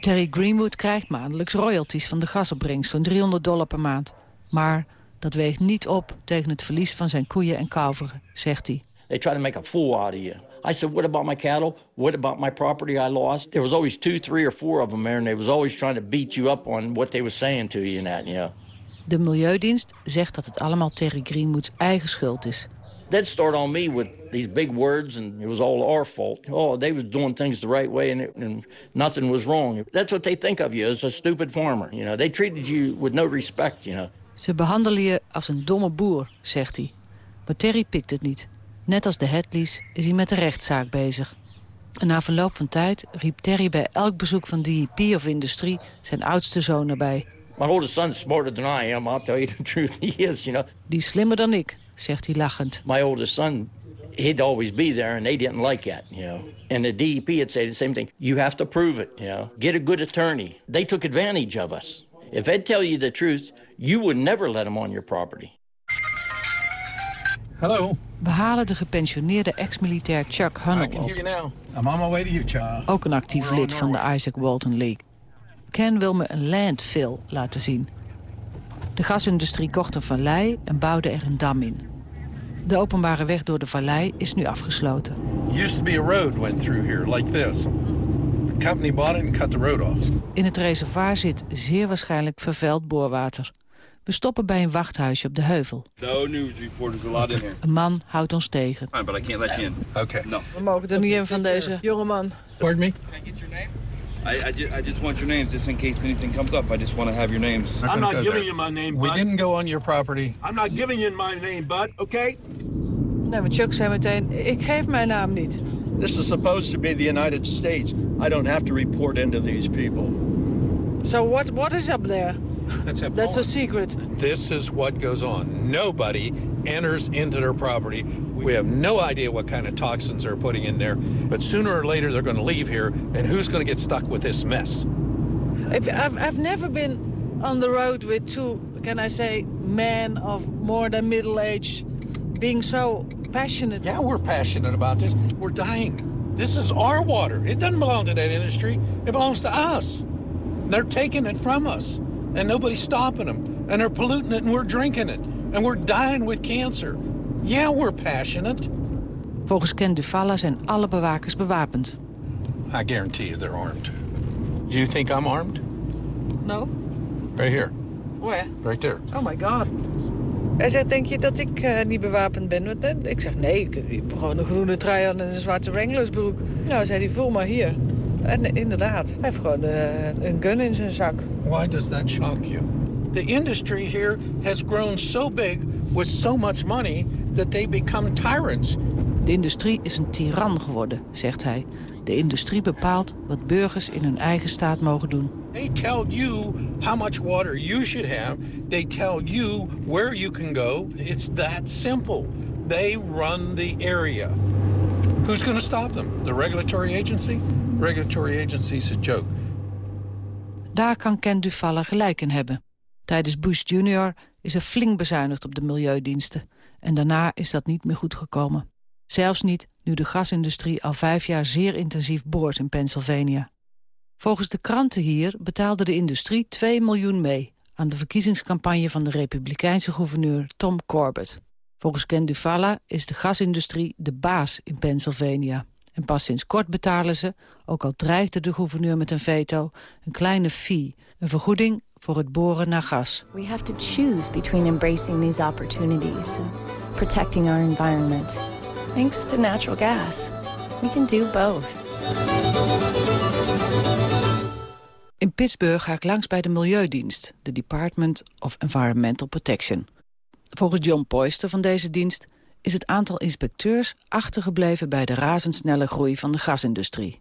Terry Greenwood krijgt maandelijks royalties van de gasopbrengst van 300 dollar per maand. Maar dat weegt niet op tegen het verlies van zijn koeien en kalveren, zegt hij. They try to make a fool out of you. I said, what about my cattle? What about my property I lost? There was always two, three, or four of them there, and they was always trying to beat you up on what they were saying to you and that, you know. De Milieudienst zegt dat het allemaal Terry Greenwoods eigen schuld is. They'd start on me with these big words, and it was all our fault. Oh, they was doing things the right way, and, it, and nothing was wrong. That's what they think of you as a stupid farmer. You know, they treated you with no respect. You know. Ze behandelen je als een domme boer, zegt hij. Maar Terry pikt het niet. Net als de Hadleys is hij met de rechtszaak bezig. En na verloop van tijd riep Terry bij elk bezoek van DEP of industrie zijn oudste zoon erbij. My oldest son's smarter than I am. I'll tell you [LAUGHS] the truth. He is, you know. Die is slimmer dan ik, zegt hij lachend. My oldest son, he'd always be there, and they didn't like that, you know. And the DEP would say the same thing. You have to prove it, you know. Get a good attorney. They took advantage of us. If they'd tell you the truth, you would never let them on your property. Hello. We halen de gepensioneerde ex-militair Chuck I Hunnell can op. hear you now. I'm on my way to you, child. Ook een actief lid van de Isaac Walton League. Ken wil me een landfill laten zien. De gasindustrie kocht een vallei en bouwde er een dam in. De openbare weg door de vallei is nu afgesloten. Used to be a road went through here like this. The company bought it and cut the road off. In het reservoir zit zeer waarschijnlijk vervuild boorwater. We stoppen bij een wachthuisje op de heuvel. No news reporters allowed in here. Een man houdt ons tegen. Fine, but I can't let you in. Okay. No. We mogen er niet in van deze jonge man. Pardon me? I, I, ju- I just want your names, just in case anything comes up. I just want to have your names. I'm not giving you my name, We didn't go on your property. I'm not giving you my name, bud, okay? Nee, maar Chuck zei meteen, ik geef mijn naam niet. This is supposed to be the United States. I don't have to report into these people. So what, what is up there? That's a [LAUGHS] That's a secret. This is what goes on. Nobody enters into their property. We have no idea what kind of toxins they're putting in there, but sooner or later they're going to leave here, and who's going to get stuck with this mess? I've, I've, I've never been on the road with two, can I say, men of more than middle age being so passionate. Yeah, we're passionate about this. We're dying. This is our water. It doesn't belong to that industry. It belongs to us. They're taking it from us, and nobody's stopping them. And they're polluting it, and we're drinking it, and we're dying with cancer. Yeah, we're passionate. Volgens Ken Dufalla zijn alle bewakers bewapend. I guarantee you they're armed. Do you think I'm armed? No? Right here. Where? Right there. Oh my god. Hij zegt, denk je dat ik eh, niet bewapend ben? Want, Ik zeg, nee, ik ik heb gewoon een groene trui aan en een zwarte Wranglersbroek. Nou, zei hij, voel maar hier. En inderdaad, hij heeft gewoon eh, een gun in zijn zak. Why does that shock you? The industry here has grown so big with so much money that they become tyrants. De industrie is een tiran geworden, zegt hij. De industrie bepaalt wat burgers in hun eigen staat mogen doen. They tell you how much water you should have. They tell you where you can go. It's that simple. They run the area. Who's going to stop them? The regulatory agency? Regulatory agency is a joke. Daar kan Ken Dufalla gelijk in hebben. Tijdens Bush Jr. is er flink bezuinigd op de milieudiensten. En daarna is dat niet meer goed gekomen. Zelfs niet nu de gasindustrie al vijf jaar zeer intensief boort in Pennsylvania. Volgens de kranten hier betaalde de industrie 2 miljoen mee... aan de verkiezingscampagne van de republikeinse gouverneur Tom Corbett. Volgens Ken Dufalla is de gasindustrie de baas in Pennsylvania. En pas sinds kort betalen ze, ook al dreigde de gouverneur met een veto... een kleine fee, een vergoeding voor het boren naar gas. We have to choose between embracing these opportunities and protecting our environment. Thanks to natural gas, we can do both. In Pittsburgh ga ik langs bij de Milieudienst, de Department of Environmental Protection. Volgens John Poyster van deze dienst is het aantal inspecteurs achtergebleven bij de razendsnelle groei van de gasindustrie.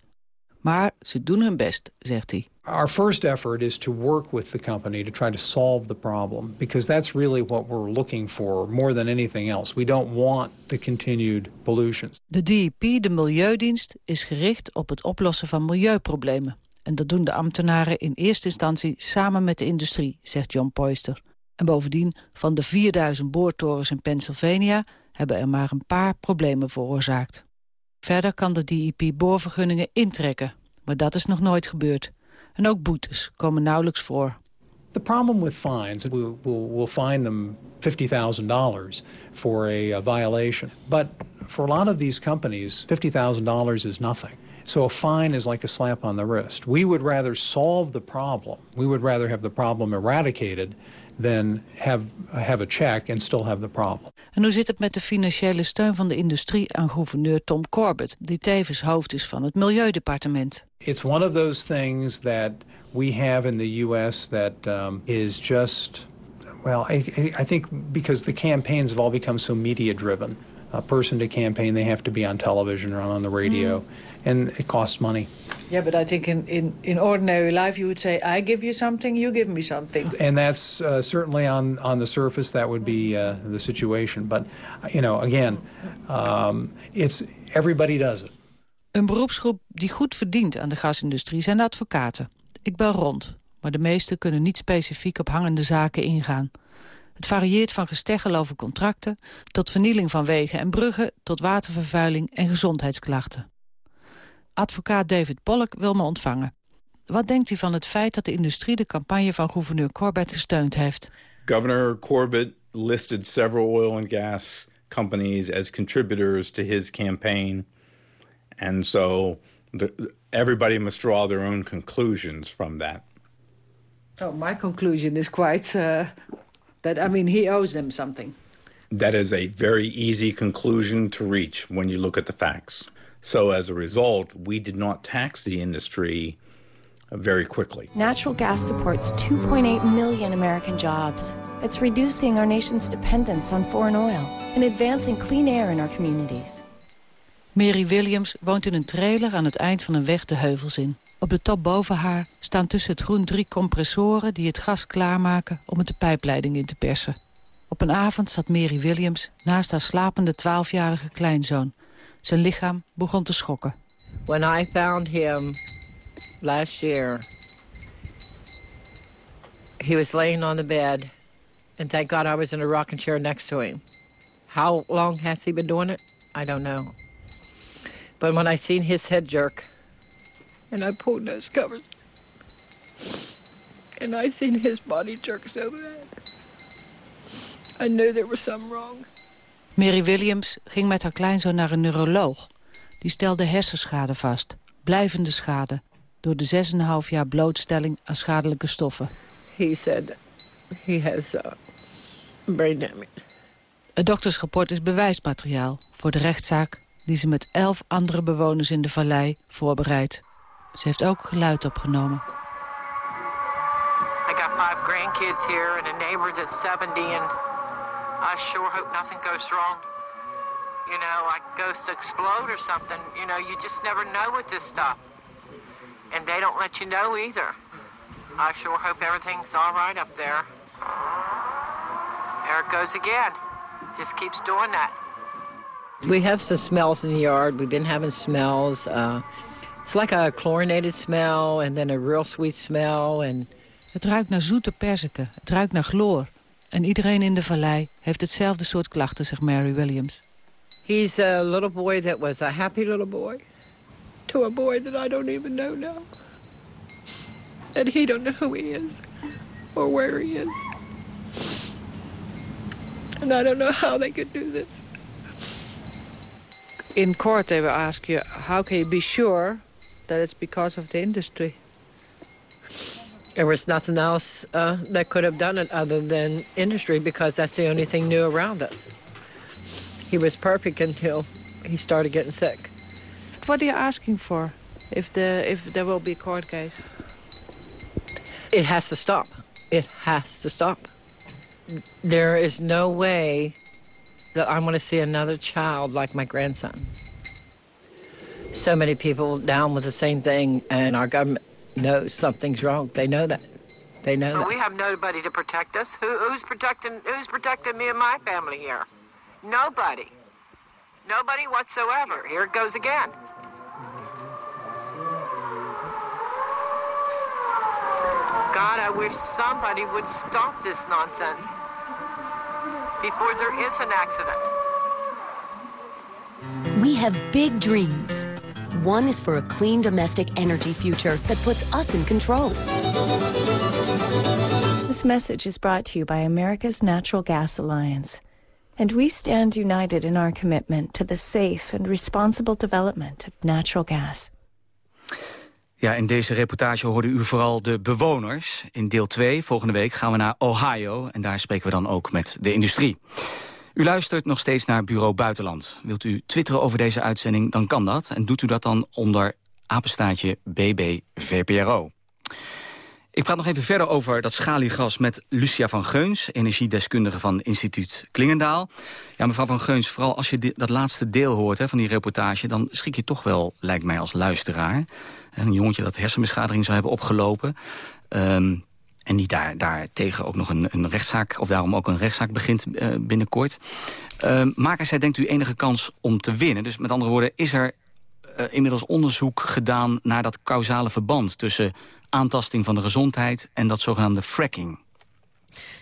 Maar ze doen hun best, zegt hij. Our first effort is to work with the company to try to solve the problem because that's really what we're looking for more than anything else. We don't want the continued pollutions. De DEP, de Milieudienst, is gericht op het oplossen van milieuproblemen. En dat doen de ambtenaren in eerste instantie samen met de industrie, zegt John Poyster. En bovendien, van de 4000 boortorens in Pennsylvania hebben er maar een paar problemen veroorzaakt. Verder kan de DEP boorvergunningen intrekken, maar dat is nog nooit gebeurd. En ook boetes komen nauwelijks voor. The problem with fines, we'll, we'll, we'll fine them $50,000 for a, a violation. But for a lot of these companies, $50,000 is nothing. So a fine is like a slap on the wrist. We would rather solve the problem. We would rather have the problem eradicated than have, have a check and still have the problem. En hoe zit het met de financiële steun van de industrie aan gouverneur Tom Corbett... die tevens hoofd is van het Milieudepartement? It's one of those things that we have in the U.S. that um, is just... Well, I, I think because the campaigns have all become so media-driven. A person to campaign, they have to be on television or on the radio. And it costs money. Yeah, but I think in, in, in ordinary life you would say, I give you something, you give me something. And that's uh, certainly on, on the surface, that would be uh, the situation. But, you know, again, um, it's, everybody does it. Een beroepsgroep die goed verdient aan de gasindustrie zijn de advocaten. Ik bel rond, maar de meesten kunnen niet specifiek op hangende zaken ingaan. Het varieert van gesteggel over contracten... tot vernieling van wegen en bruggen... tot watervervuiling en gezondheidsklachten. Advocaat David Pollock wil me ontvangen. Wat denkt u van het feit dat de industrie de campagne van gouverneur Corbett gesteund heeft? Governor Corbett listed several oil and gas companies as contributors to his campaign. And so the, everybody must draw their own conclusions from that. Oh, my conclusion is quite uh, that I mean he owes them something. That is a very easy conclusion to reach when you look at the facts. So as a result, we did not tax the industry very quickly. Natural gas supports 2.8 million American jobs. It's reducing our nation's dependence on foreign oil and advancing clean air in our communities. Mary Williams woont in een trailer aan het eind van een weg de heuvels in. Op de top boven haar staan tussen het groen drie compressoren... die het gas klaarmaken om het de pijpleiding in te persen. Op een avond zat Mary Williams naast haar slapende 12-jarige kleinzoon. Zijn lichaam begon te schokken. When I found him last year, he was laying on the bed, and thank God I was in a rocking chair next to him. How long has he been doing it? I don't know. But when I seen his head jerk, and I pulled those covers, and I seen his body jerk so bad, I knew there was something wrong. Mary Williams ging met haar kleinzoon naar een neuroloog. Die stelde hersenschade vast, blijvende schade... door de 6,5 jaar blootstelling aan schadelijke stoffen. He said he has uh, brain damage. Het doktersrapport is bewijsmateriaal voor de rechtszaak... die ze met elf andere bewoners in de vallei voorbereidt. Ze heeft ook geluid opgenomen. I got five grandkids here and a neighbor that's 70 and I sure hope nothing goes wrong. You know, like ghosts explode or something. You know, you just never know with this stuff. And they don't let you know either. I sure hope everything's all right up there. There it goes again. Just keeps doing that. We have some smells in the yard. We've been having smells. Uh, it's like a chlorinated smell and then a real sweet smell. And Het ruikt naar zoete perziken. Het ruikt naar chloor. En iedereen in de vallei heeft hetzelfde soort klachten, zegt Mary Williams. He's a little boy that was a happy little boy to a boy that I don't even know now. And he don't know who he is or where he is. And I don't know how they could do this. In court they will ask you, how can you be sure that it's because of the industry? There was nothing else uh, that could have done it other than industry because that's the only thing new around us. He was perfect until he started getting sick. What are you asking for if, the, if there will be a court case? It has to stop. It has to stop. There is no way that I want to see another child like my grandson. So many people down with the same thing, and our government knows something's wrong. They know that. They know But that. we have nobody to protect us. Who, who's protecting? Who's protecting me and my family here? Nobody. Nobody whatsoever. Here it goes again. God, I wish somebody would stop this nonsense before there is an accident. We have big dreams. One is for a clean domestic energy future that puts us in control. This message is brought to you by America's Natural Gas Alliance. And we stand united in our commitment to the safe and responsible development of natural gas. Ja, in deze reportage hoorde u vooral de bewoners. In deel 2, volgende week, gaan we naar Ohio. En daar spreken we dan ook met de industrie. U luistert nog steeds naar Bureau Buitenland. Wilt u twitteren over deze uitzending, dan kan dat. En doet u dat dan onder apenstaatje BBVPRO. Ik praat nog even verder over dat schaliegas met Lucia van Geuns... energiedeskundige van instituut Klingendaal. Ja, mevrouw van Geuns, vooral als je dat laatste deel hoort hè, van die reportage... dan schrik je toch wel, lijkt mij, als luisteraar. Een jongetje dat hersenbeschadiging zou hebben opgelopen... Ehm, en die daar, daartegen ook nog een, een rechtszaak... of daarom ook een rechtszaak begint uh, binnenkort. Ehm, maken zij, denkt u, enige kans om te winnen? Dus met andere woorden, is er uh, inmiddels onderzoek gedaan... naar dat causale verband tussen aantasting van de gezondheid... en dat zogenaamde fracking?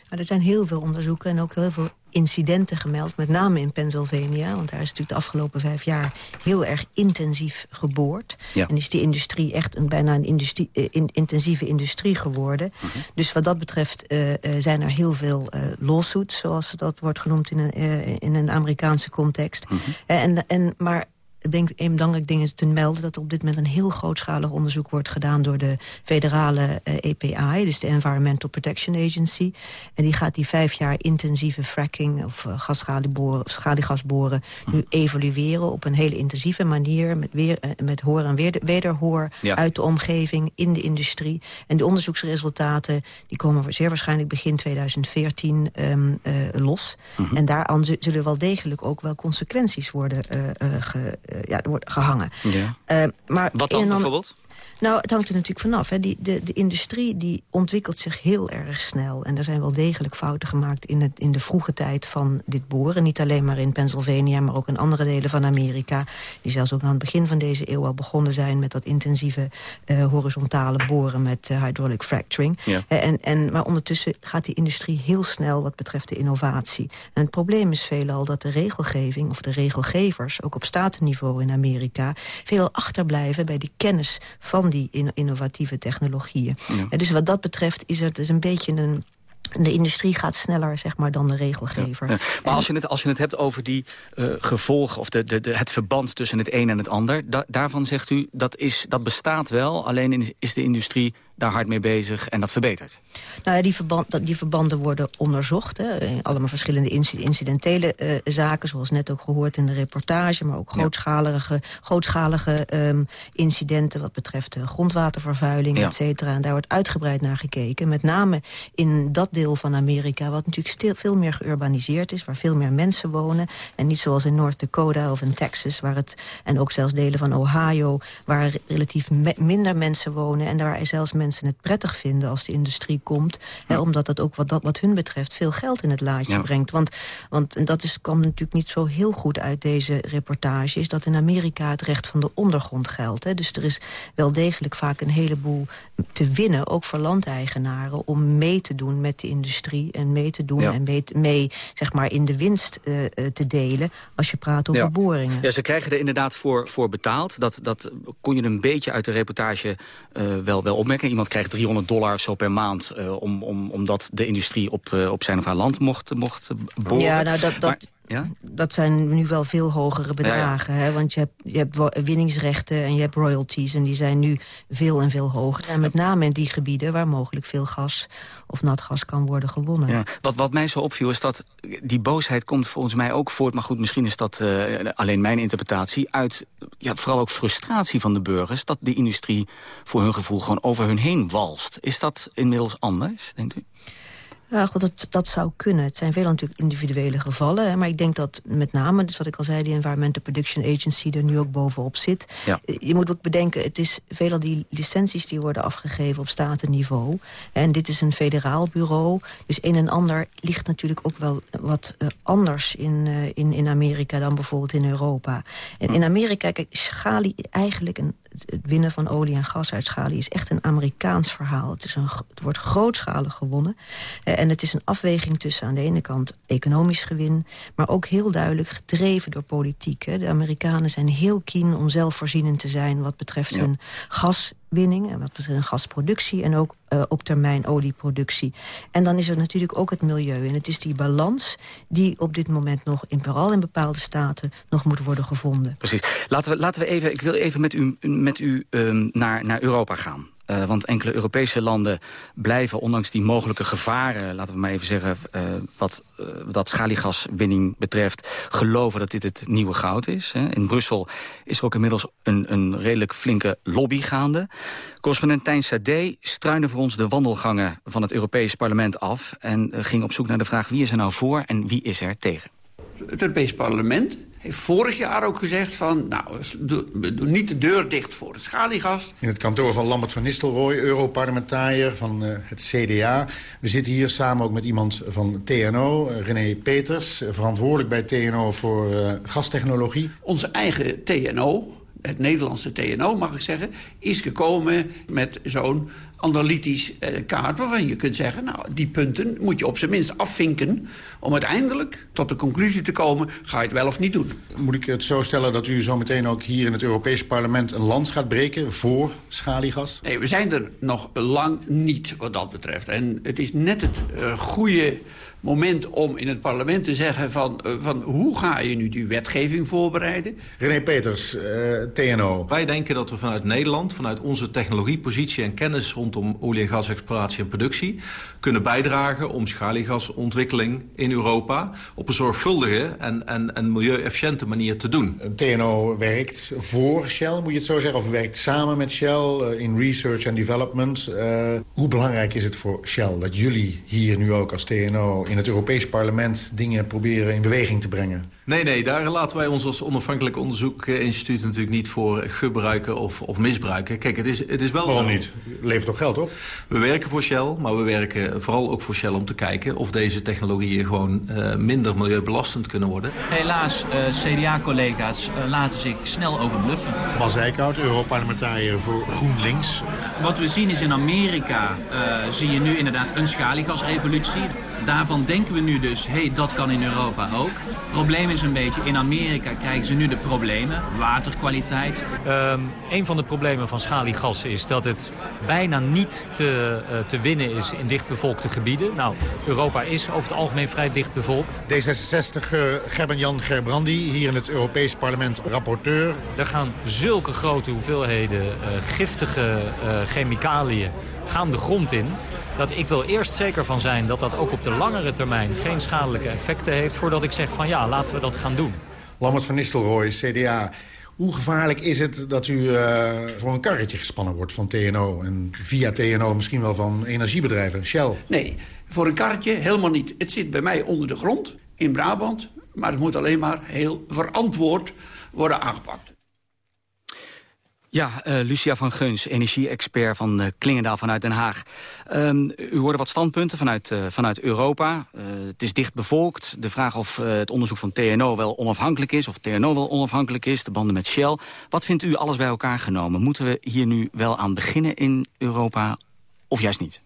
Maar er zijn heel veel onderzoeken en ook heel veel incidenten gemeld. Met name in Pennsylvania, want daar is natuurlijk de afgelopen vijf jaar... heel erg intensief geboord. Ja. En is die industrie echt een, bijna een industrie, eh, in, intensieve industrie geworden. Dus wat dat betreft eh, eh, zijn er heel veel eh, lawsuits... zoals dat wordt genoemd in een, eh, in een Amerikaanse context. Eh, en, en, maar ik denk een belangrijk ding is te melden... dat er op dit moment een heel grootschalig onderzoek wordt gedaan... door de federale eh, EPI, dus de Environmental Protection Agency. En die gaat die vijf jaar intensieve fracking... of uh, schaliegasboren nu evalueren... op een hele intensieve manier... met, weer, uh, met hoor en weer, wederhoor Ja. uit de omgeving, in de industrie. En de onderzoeksresultaten die komen zeer waarschijnlijk begin 2014 ehm, eh, los. Mhm. En daaraan zu- zullen wel degelijk ook wel consequenties worden eh, eh, ge, eh, ja, er wordt gehangen. Ja. Eh, maar Wat dan bijvoorbeeld? Nou, het hangt er natuurlijk vanaf. Hè. Die, de, de industrie die ontwikkelt zich heel erg snel. En er zijn wel degelijk fouten gemaakt in, het, in de vroege tijd van dit boren. Niet alleen maar in Pennsylvania, maar ook in andere delen van Amerika. Die zelfs ook aan het begin van deze eeuw al begonnen zijn... met dat intensieve eh, horizontale boren met eh, hydraulic fracturing. Ja. Eh, En, en, maar ondertussen gaat die industrie heel snel wat betreft de innovatie. En het probleem is veelal dat de regelgeving, of de regelgevers... ook op statenniveau in Amerika, veelal achterblijven bij die kennis van die inno- innovatieve technologieën. Ja. En dus wat dat betreft is het dus een beetje een... De industrie gaat sneller zeg maar, dan de regelgever. Ja, Maar als je, het, als je het hebt over die eh, gevolgen... of de, de, de, het verband tussen het een en het ander... da- daarvan zegt u, dat, is, dat bestaat wel... alleen is de industrie daar hard mee bezig en dat verbetert. Nou ja, die, verband, die verbanden worden onderzocht. Hè. Allemaal verschillende inci- incidentele eh, zaken, zoals net ook gehoord in de reportage... maar ook grootschalige, grootschalige ehm, incidenten wat betreft eh, grondwatervervuiling, Ja. et cetera. En daar wordt uitgebreid naar gekeken. Met name in dat deel van Amerika, wat natuurlijk stil, veel meer geurbaniseerd is... waar veel meer mensen wonen. En niet zoals in North Dakota of in Texas, waar het, en ook zelfs delen van Ohio... waar relatief me- minder mensen wonen en waar zelfs mensen het prettig vinden als de industrie komt. Hè, omdat dat ook wat, dat, wat hun betreft veel geld in het laadje Ja. brengt. Want, want en dat is, kwam natuurlijk niet zo heel goed uit deze reportage... is dat in Amerika het recht van de ondergrond geldt. Hè. Dus er is wel degelijk vaak een heleboel te winnen, ook voor landeigenaren... om mee te doen met de industrie... en mee te doen Ja. en mee, mee zeg maar, in de winst eh, eh, te delen... als je praat over Ja. boringen. Ja, ze krijgen er inderdaad voor, voor betaald. Dat, dat kon je een beetje uit de reportage eh, wel, wel opmerken. Iemand krijgt 300 dollar of zo per maand... om, om, omdat de industrie op, op zijn of haar land mocht, mocht boren. Ja, nou, dat, dat, Maar- ja? dat zijn nu wel veel hogere bedragen. Hè? Want je hebt, je hebt winningsrechten en je hebt royalties... en die zijn nu veel en veel hoger. En met name in die gebieden waar mogelijk veel gas of nat gas kan worden gewonnen. Ja. Wat, wat mij zo opviel is dat die boosheid komt volgens mij ook voort... maar goed, misschien is dat eh, alleen mijn interpretatie... uit ja, vooral ook frustratie van de burgers... dat de industrie voor hun gevoel gewoon over hun heen walst. Is dat inmiddels anders, denkt u? Ja, goed, dat, dat zou kunnen. Het zijn veel natuurlijk individuele gevallen. Hè, maar ik denk dat met name, dus wat ik al zei... die Environmental Production Agency er nu ook bovenop zit. Ja. Je moet ook bedenken, het is veelal die licenties... die worden afgegeven op statenniveau. En dit is een federaal bureau. Dus een en ander ligt natuurlijk ook wel wat eh, anders in, eh, in, in Amerika... dan bijvoorbeeld in Europa. En in Amerika, kijk, schalie eigenlijk... een het winnen van olie en gas uit schalie is echt een Amerikaans verhaal. Het, is een, het wordt grootschalig gewonnen. Eh, en het is een afweging tussen aan de ene kant economisch gewin... maar ook heel duidelijk gedreven door politiek. De Amerikanen zijn heel keen om zelfvoorzienend te zijn... wat betreft Ja. hun gaswinning en wat betreft hun gasproductie... en ook eh, op termijn olieproductie. En dan is er natuurlijk ook het milieu. En het is die balans die op dit moment nog... In, vooral in bepaalde staten nog moet worden gevonden. Precies. Laten we, laten we even, ik wil even met u, met u ehm, naar, naar Europa gaan. Eh, want enkele Europese landen blijven, ondanks die mogelijke gevaren... laten we maar even zeggen, eh, wat eh, dat schaliegaswinning betreft... geloven dat dit het nieuwe goud is. Hè. In Brussel is er ook inmiddels een, een redelijk flinke lobby gaande. Correspondent Tijn Sade struinde voor ons de wandelgangen van het Europees Parlement af... en ging op zoek naar de vraag wie is er nou voor en wie is er tegen. Het Europees Parlement heeft vorig jaar ook gezegd van... nou, doe, doe niet de deur dicht voor het schaliegas. In het kantoor van Lambert van Nistelrooy, Europarlementariër van eh, het CDA. We zitten hier samen ook met iemand van TNO, eh, René Peters... eh, verantwoordelijk bij TNO voor eh, gastechnologie. Onze eigen TNO, het Nederlandse TNO mag ik zeggen... is gekomen met zo'n analytisch eh, kaart waarvan je kunt zeggen... nou, die punten moet je op zijn minst afvinken... om uiteindelijk tot de conclusie te komen... ga je het wel of niet doen. Moet ik het zo stellen dat u zo meteen ook hier in het Europees Parlement... een lans gaat breken voor schaliegas? Nee, we zijn er nog lang niet wat dat betreft. En het is net het eh, goede moment om in het parlement te zeggen... Van, eh, van hoe ga je nu die wetgeving voorbereiden? René Peters, eh, TNO. Wij denken dat we vanuit Nederland, vanuit onze technologiepositie en kennis rondom olie- en gasexploratie en productie, kunnen bijdragen om schaliegasontwikkeling in Europa op een zorgvuldige en, en, en milieu-efficiënte manier te doen. TNO werkt voor Shell, moet je het zo zeggen? Of werkt samen met Shell eh, in research en development. Eh, hoe belangrijk is het voor Shell dat jullie hier nu ook als TNO... in het Europees Parlement dingen proberen in beweging te brengen? Nee, nee, daar laten wij ons als onafhankelijk onderzoekinstituut natuurlijk niet voor gebruiken of, of misbruiken. Kijk, het is, het is wel... Waarom zo- niet? Levert toch geld op? We werken voor Shell, maar we werken vooral ook voor Shell om te kijken of deze technologieën gewoon eh, minder milieubelastend kunnen worden. Helaas, eh, CDA-collega's eh, laten zich snel overbluffen. Bas Eickhout, Europarlementariër voor GroenLinks. Wat we zien is in Amerika eh, zie je nu inderdaad een schaliegasrevolutie. Daarvan denken we nu dus, hé, hey, dat kan in Europa ook. Het probleem is een beetje, in Amerika krijgen ze nu de problemen. Waterkwaliteit. Ehm, een van de problemen van schaliegas is dat het bijna niet te, eh, te winnen is in dichtbevolkte gebieden. Nou, Europa is over het algemeen vrij dichtbevolkt. D66 eh, Gerben-Jan Gerbrandi, hier in het Europees Parlement rapporteur. Er gaan zulke grote hoeveelheden eh, giftige eh, chemicaliën gaan de grond in... dat ik wil eerst zeker van zijn dat dat ook op de langere termijn... geen schadelijke effecten heeft, voordat ik zeg van ja, laten we dat gaan doen. Lambert van Nistelrooy, CDA. Hoe gevaarlijk is het dat u eh, voor een karretje gespannen wordt van TNO... en via TNO misschien wel van energiebedrijven, Shell? Nee, voor een karretje helemaal niet. Het zit bij mij onder de grond, in Brabant. Maar het moet alleen maar heel verantwoord worden aangepakt. Ja, eh, Lucia van Geuns, energie-expert van eh, Klingendaal vanuit Den Haag. Ehm, u hoorde wat standpunten vanuit, eh, vanuit Europa. Het is dicht bevolkt. De vraag of het onderzoek van TNO wel onafhankelijk is... of TNO wel onafhankelijk is, de banden met Shell. Wat vindt u alles bij elkaar genomen? Moeten we hier nu wel aan beginnen in Europa of juist niet?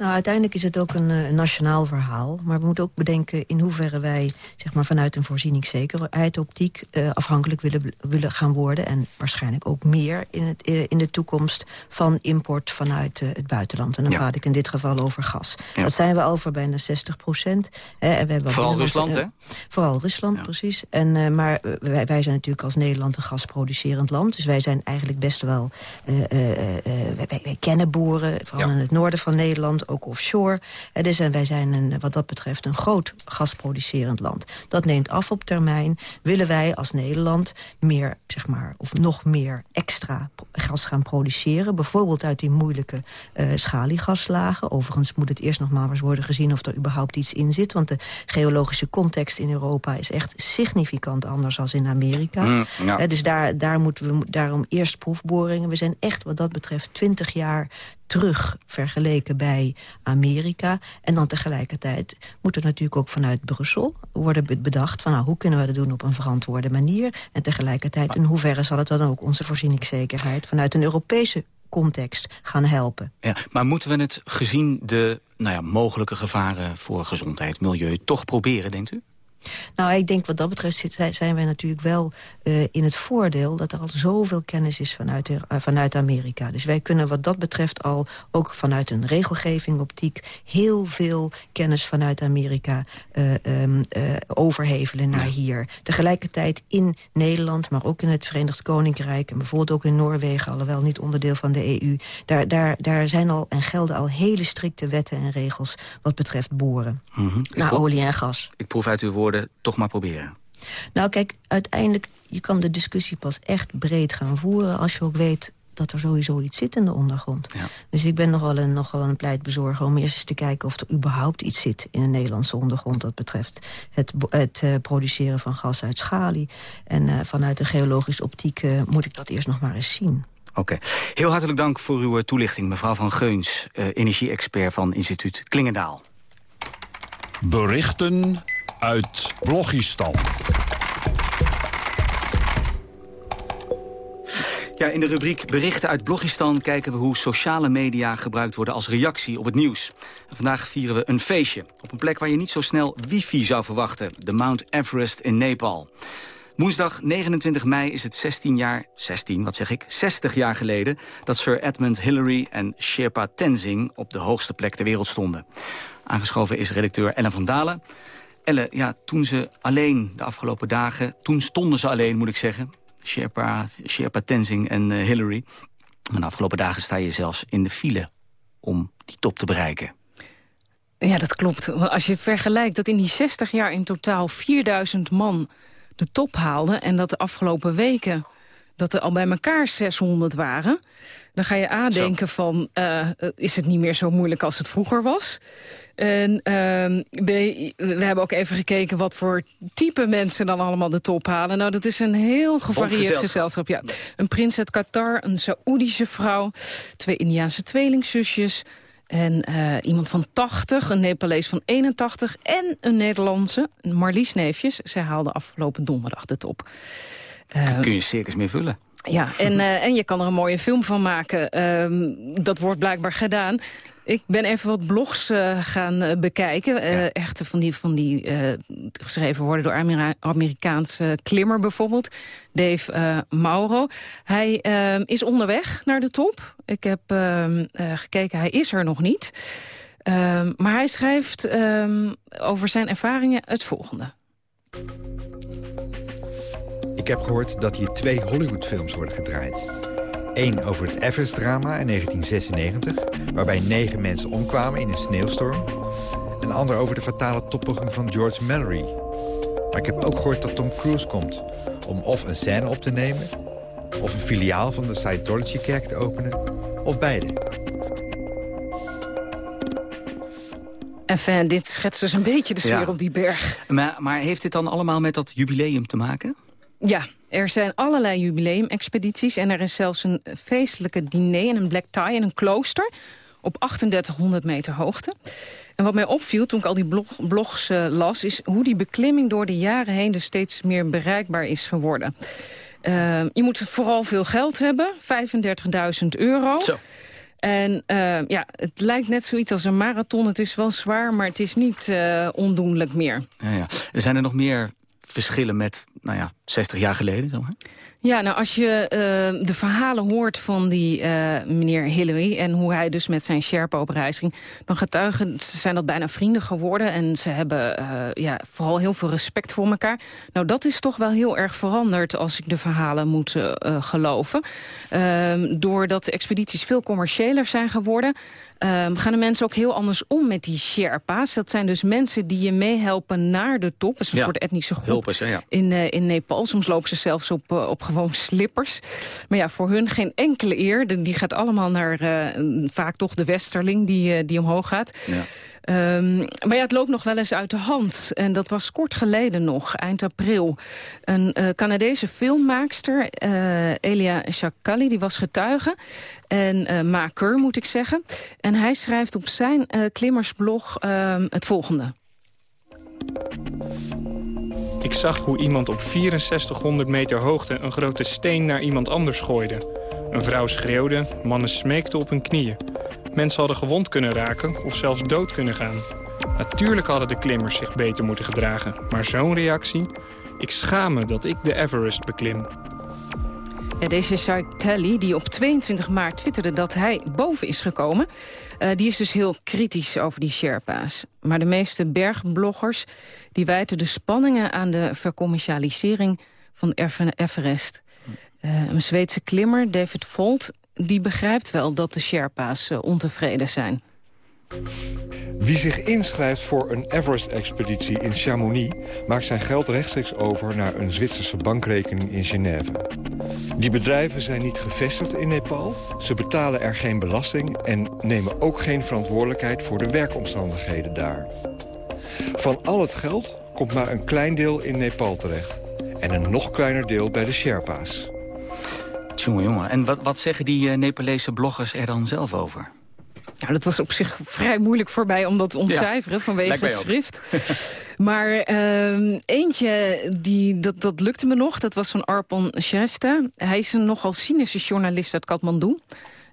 Nou, uiteindelijk is het ook een, uh, nationaal verhaal. Maar we moeten ook bedenken in hoeverre wij zeg maar, vanuit een voorzieningszekerheid optiek uh, afhankelijk willen, willen gaan worden. En waarschijnlijk ook meer in, het, uh, in de toekomst van import vanuit het buitenland. En dan ja. praat ik in dit geval over gas. Ja. Dat zijn we al voor bijna 60 procent. en we hebben vooral Rusland, hè? Vooral Rusland, ja. precies. En, maar wij, wij, zijn natuurlijk als Nederland een gasproducerend land. Dus wij zijn eigenlijk best wel... wij, wij, kennen boeren, vooral in het noorden van Nederland ook offshore. Dus en wij zijn een, wat dat betreft een groot gasproducerend land. Dat neemt af op termijn. Willen wij als Nederland meer, zeg maar, of nog meer extra gas gaan produceren? Bijvoorbeeld uit die moeilijke uh, schaliegaslagen. Overigens moet het eerst nog maar eens worden gezien of er überhaupt iets in zit. Want de geologische context in Europa is echt significant anders dan in Amerika. Mm, ja. dus daar, daar moeten we daarom eerst proefboringen. We zijn echt wat dat betreft 20 jaar terug vergeleken bij Amerika. En dan tegelijkertijd moet er natuurlijk ook vanuit Brussel worden bedacht... van nou, hoe kunnen we dat doen op een verantwoorde manier. En tegelijkertijd in hoeverre zal het dan ook onze voorzieningszekerheid... vanuit een Europese context gaan helpen. Ja, maar moeten we het gezien de nou ja, mogelijke gevaren voor gezondheid, milieu... toch proberen, denkt u? Nou, ik denk wat dat betreft zijn wij natuurlijk wel uh, in het voordeel... dat er al zoveel kennis is vanuit, uh, vanuit Amerika. Dus wij kunnen wat dat betreft al, ook vanuit een regelgeving optiek... heel veel kennis vanuit Amerika uh, um, overhevelen naar hier. Tegelijkertijd in Nederland, maar ook in het Verenigd Koninkrijk... en bijvoorbeeld ook in Noorwegen, alhoewel niet onderdeel van de EU... daar, daar, daar zijn al en gelden al hele strikte wetten en regels... wat betreft boren mm -hmm. naar olie en gas. Ik proef uit uw woorden toch maar proberen? Nou kijk, uiteindelijk, je kan de discussie pas echt breed gaan voeren... als je ook weet dat er sowieso iets zit in de ondergrond. Ja. Dus ik ben nog wel, een, nog wel een pleitbezorger om eerst eens te kijken... of er überhaupt iets zit in de Nederlandse ondergrond... dat betreft het, het uh, produceren van gas uit schalie. En uh, vanuit de geologische optiek uh, moet ik dat eerst nog maar eens zien. Oké. Okay. Heel hartelijk dank voor uw toelichting, mevrouw Van Geuns... energie-expert van instituut Klingendaal. Berichten uit Blogistan. Ja, in de rubriek Berichten uit Blogistan kijken we hoe sociale media gebruikt worden als reactie op het nieuws. Vandaag vieren we een feestje op een plek waar je niet zo snel wifi zou verwachten. De Mount Everest in Nepal. Woensdag 29 mei is het 16 jaar, 16 wat zeg ik, 60 jaar geleden... dat Sir Edmund Hillary en Sherpa Tenzing op de hoogste plek ter wereld stonden. Aangeschoven is redacteur Ellen van Dalen. Elle, ja, toen ze alleen de afgelopen dagen... toen stonden ze alleen, moet ik zeggen. Sherpa, Sherpa Tenzing en uh, Hillary. Maar de afgelopen dagen sta je zelfs in de file om die top te bereiken. Ja, dat klopt. Als je het vergelijkt dat in die 60 jaar in totaal 4000 man de top haalden... en dat de afgelopen weken dat er al bij elkaar 600 waren... dan ga je aandenken van, uh, is het niet meer zo moeilijk als het vroeger was... En uh, we, we, hebben ook even gekeken wat voor type mensen dan allemaal de top halen. Nou, dat is een heel gevarieerd gezelschap. Ja. Een prins uit Qatar, een Saoedische vrouw, twee Indiaanse tweelingzusjes... En uh, iemand van 80, een Nepalees van 81 en een Nederlandse, Marlies Neefjes. Zij haalde afgelopen donderdag de top. Uh, kun je circus meer vullen. Ja, en, uh, en je kan er een mooie film van maken. Uh, dat wordt blijkbaar gedaan. Ik ben even wat blogs uh, gaan uh, bekijken. Ja. Echte van die, van die geschreven worden door Ameri Amerikaanse klimmer bijvoorbeeld. Dave Mauro. Hij is onderweg naar de top. Ik heb ehm, gekeken, hij is er nog niet. Ehm, maar hij schrijft ehm, over zijn ervaringen het volgende. Ik heb gehoord dat hier twee Hollywoodfilms worden gedraaid. Eén over het Everest-drama in 1996, waarbij negen mensen omkwamen in een sneeuwstorm. Een ander over de fatale toppoging van George Mallory. Maar ik heb ook gehoord dat Tom Cruise komt om of een scène op te nemen... of een filiaal van de Scientology-kerk te openen, of beide. Enfin, dit schetst dus een beetje de sfeer Ja. op die berg. Maar, maar heeft dit dan allemaal met dat jubileum te maken? Ja, er zijn allerlei jubileumexpedities... en er is zelfs een feestelijke diner en een black tie in een klooster... op 3800 meter hoogte. En wat mij opviel toen ik al die blog- blogs eh, las... is hoe die beklimming door de jaren heen dus steeds meer bereikbaar is geworden. Eh, je moet vooral veel geld hebben, 35.000 euro. Zo. En uh, ja, het lijkt net zoiets als een marathon. Het is wel zwaar, maar het is niet uh, ondoenlijk meer. Ja, ja. Zijn er nog meer verschillen met nou ja, 60 jaar geleden? Zeg maar? Ja, nou als je uh, de verhalen hoort van die uh, meneer Hillary... en hoe hij dus met zijn Sherpa op reis ging... dan getuigen zijn dat bijna vrienden geworden... en ze hebben uh, ja, vooral heel veel respect voor elkaar. Nou, dat is toch wel heel erg veranderd... als ik de verhalen moet geloven. Ehm, doordat de expedities veel commerciëler zijn geworden... Um, gaan de mensen ook heel anders om met die Sherpa's. Dat zijn dus mensen die je meehelpen naar de top. Dat is een ja, soort etnische groep hulpers, hè, ja. in, uh, in Nepal. Soms lopen ze zelfs op, uh, op gewoon slippers. Maar ja, voor hun geen enkele eer. Die gaat allemaal naar uh, vaak toch de westerling die, die omhoog gaat. Ja. Um, maar ja, het loopt nog wel eens uit de hand. En dat was kort geleden nog, eind april. Een uh, Canadese filmmaakster, uh, Elia Shakali, die was getuige. En uh, maker, moet ik zeggen. En hij schrijft op zijn klimmersblog het volgende. Ik zag hoe iemand op 6400 meter hoogte een grote steen naar iemand anders gooide. Een vrouw schreeuwde, mannen smeekten op hun knieën. Mensen hadden gewond kunnen raken of zelfs dood kunnen gaan. Natuurlijk hadden de klimmers zich beter moeten gedragen. Maar zo'n reactie? Ik schaam me dat ik de Everest beklim. Deze Shai Kelly, die op 22 maart twitterde dat hij boven is gekomen... Uh, die is dus heel kritisch over die Sherpa's. Maar de meeste bergbloggers die wijten de spanningen aan de vercommercialisering van Everest. Uh, een Zweedse klimmer, David Volt, die begrijpt wel dat de Sherpa's uh, ontevreden zijn. Wie zich inschrijft voor een Everest-expeditie in Chamonix... maakt zijn geld rechtstreeks over naar een Zwitserse bankrekening in Genève. Die bedrijven zijn niet gevestigd in Nepal, ze betalen er geen belasting... en nemen ook geen verantwoordelijkheid voor de werkomstandigheden daar. Van al het geld komt maar een klein deel in Nepal terecht. En een nog kleiner deel bij de Sherpa's. Jongen. En wat, wat zeggen die uh, Nepalese bloggers er dan zelf over? Nou, dat was op zich vrij moeilijk voor mij om dat te ontcijferen ja, vanwege het schrift. [LAUGHS] maar uh, eentje, die, dat, dat lukte me nog, dat was van Arpan Shrestha. Hij is een nogal cynische journalist uit Kathmandu.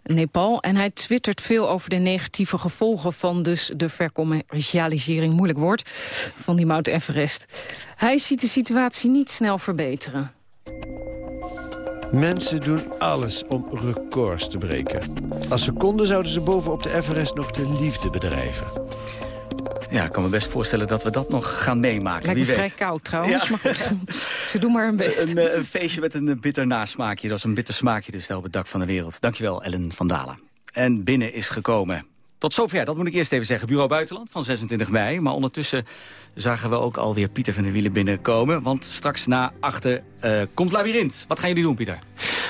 Nepal. En hij twittert veel over de negatieve gevolgen van dus de vercommercialisering, moeilijk woord, van die Mount Everest. Hij ziet de situatie niet snel verbeteren. Mensen doen alles om records te breken. Als ze konden zouden ze bovenop de Everest nog de liefde bedrijven. Ja, ik kan me best voorstellen dat we dat nog gaan meemaken. Lijkt me Wie vrij koud trouwens, ja. maar goed. [LAUGHS] ze doen maar hun best. Een, een, feestje met een bitter nasmaakje. Dat is een bitter smaakje dus daar op het dak van de wereld. Dankjewel, Ellen van Dalen. En binnen is gekomen. Tot zover, dat moet ik eerst even zeggen. Bureau Buitenland van 26 mei. Maar ondertussen zagen we ook alweer Pieter van der Wielen binnenkomen. Want straks na achter uh, komt Labyrinth. Wat gaan jullie doen, Pieter?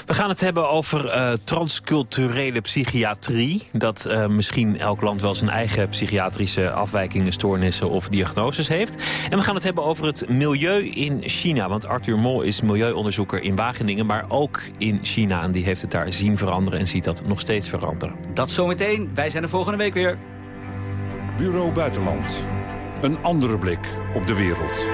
We gaan het hebben over uh, transculturele psychiatrie. Dat uh, misschien elk land wel zijn eigen psychiatrische afwijkingen, stoornissen of diagnoses heeft. En we gaan het hebben over het milieu in China. Want Arthur Mol is milieuonderzoeker in Wageningen, maar ook in China. En die heeft het daar zien veranderen en ziet dat nog steeds veranderen. Dat zometeen. Wij zijn er volgende week weer. Bureau Buitenland. Een andere blik op de wereld.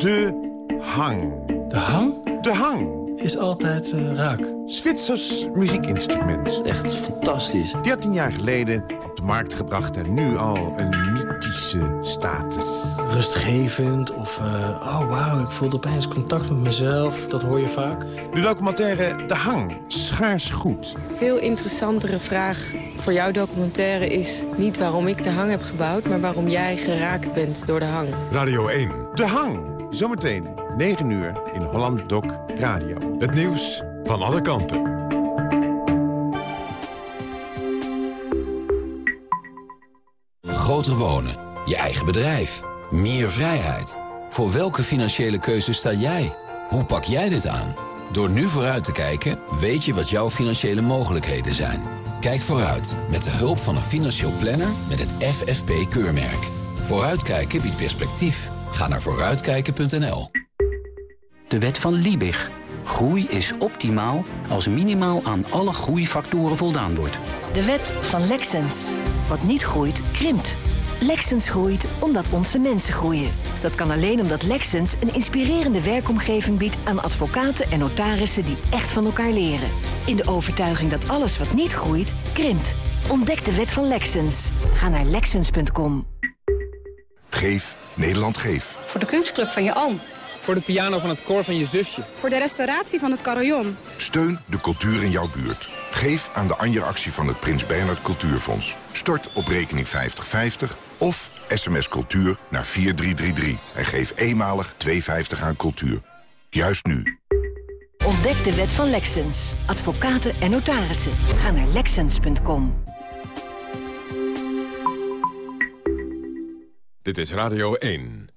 De hang. De hang? De hang. Is altijd uh, raak. Zwitsers muziekinstrument. Echt fantastisch. 13 jaar geleden de markt gebracht en nu al een mythische status. Rustgevend of, uh, oh wauw, ik voelde opeens contact met mezelf. Dat hoor je vaak. De documentaire De Hang, schaars goed. Veel interessantere vraag voor jouw documentaire is niet waarom ik De Hang heb gebouwd... maar waarom jij geraakt bent door De Hang. Radio 1. De Hang. Zometeen 9 uur in Holland Doc Radio. Het nieuws van alle kanten. Groter wonen, je eigen bedrijf, meer vrijheid. Voor welke financiële keuze sta jij? Hoe pak jij dit aan? Door nu vooruit te kijken, weet je wat jouw financiële mogelijkheden zijn. Kijk vooruit met de hulp van een financieel planner met het FFP-keurmerk. Vooruitkijken biedt perspectief. Ga naar vooruitkijken.nl. De wet van Liebig. Groei is optimaal als minimaal aan alle groeifactoren voldaan wordt. De wet van Lexens. Wat niet groeit, krimpt. Lexens groeit omdat onze mensen groeien. Dat kan alleen omdat Lexens een inspirerende werkomgeving biedt aan advocaten en notarissen die echt van elkaar leren. In de overtuiging dat alles wat niet groeit, krimpt. Ontdek de wet van Lexens. Ga naar Lexens.com. Geef Nederland Geef. Voor de kunstclub van je oom. Voor de piano van het koor van je zusje. Voor de restauratie van het carillon. Steun de cultuur in jouw buurt. Geef aan de Anja-actie van het Prins Bernhard Cultuurfonds. Stort op rekening 5050 of sms cultuur naar 4333. En geef eenmalig 2,50 aan cultuur. Juist nu. Ontdek de wet van Lexens. Advocaten en notarissen. Ga naar Lexens.com. Dit is Radio 1.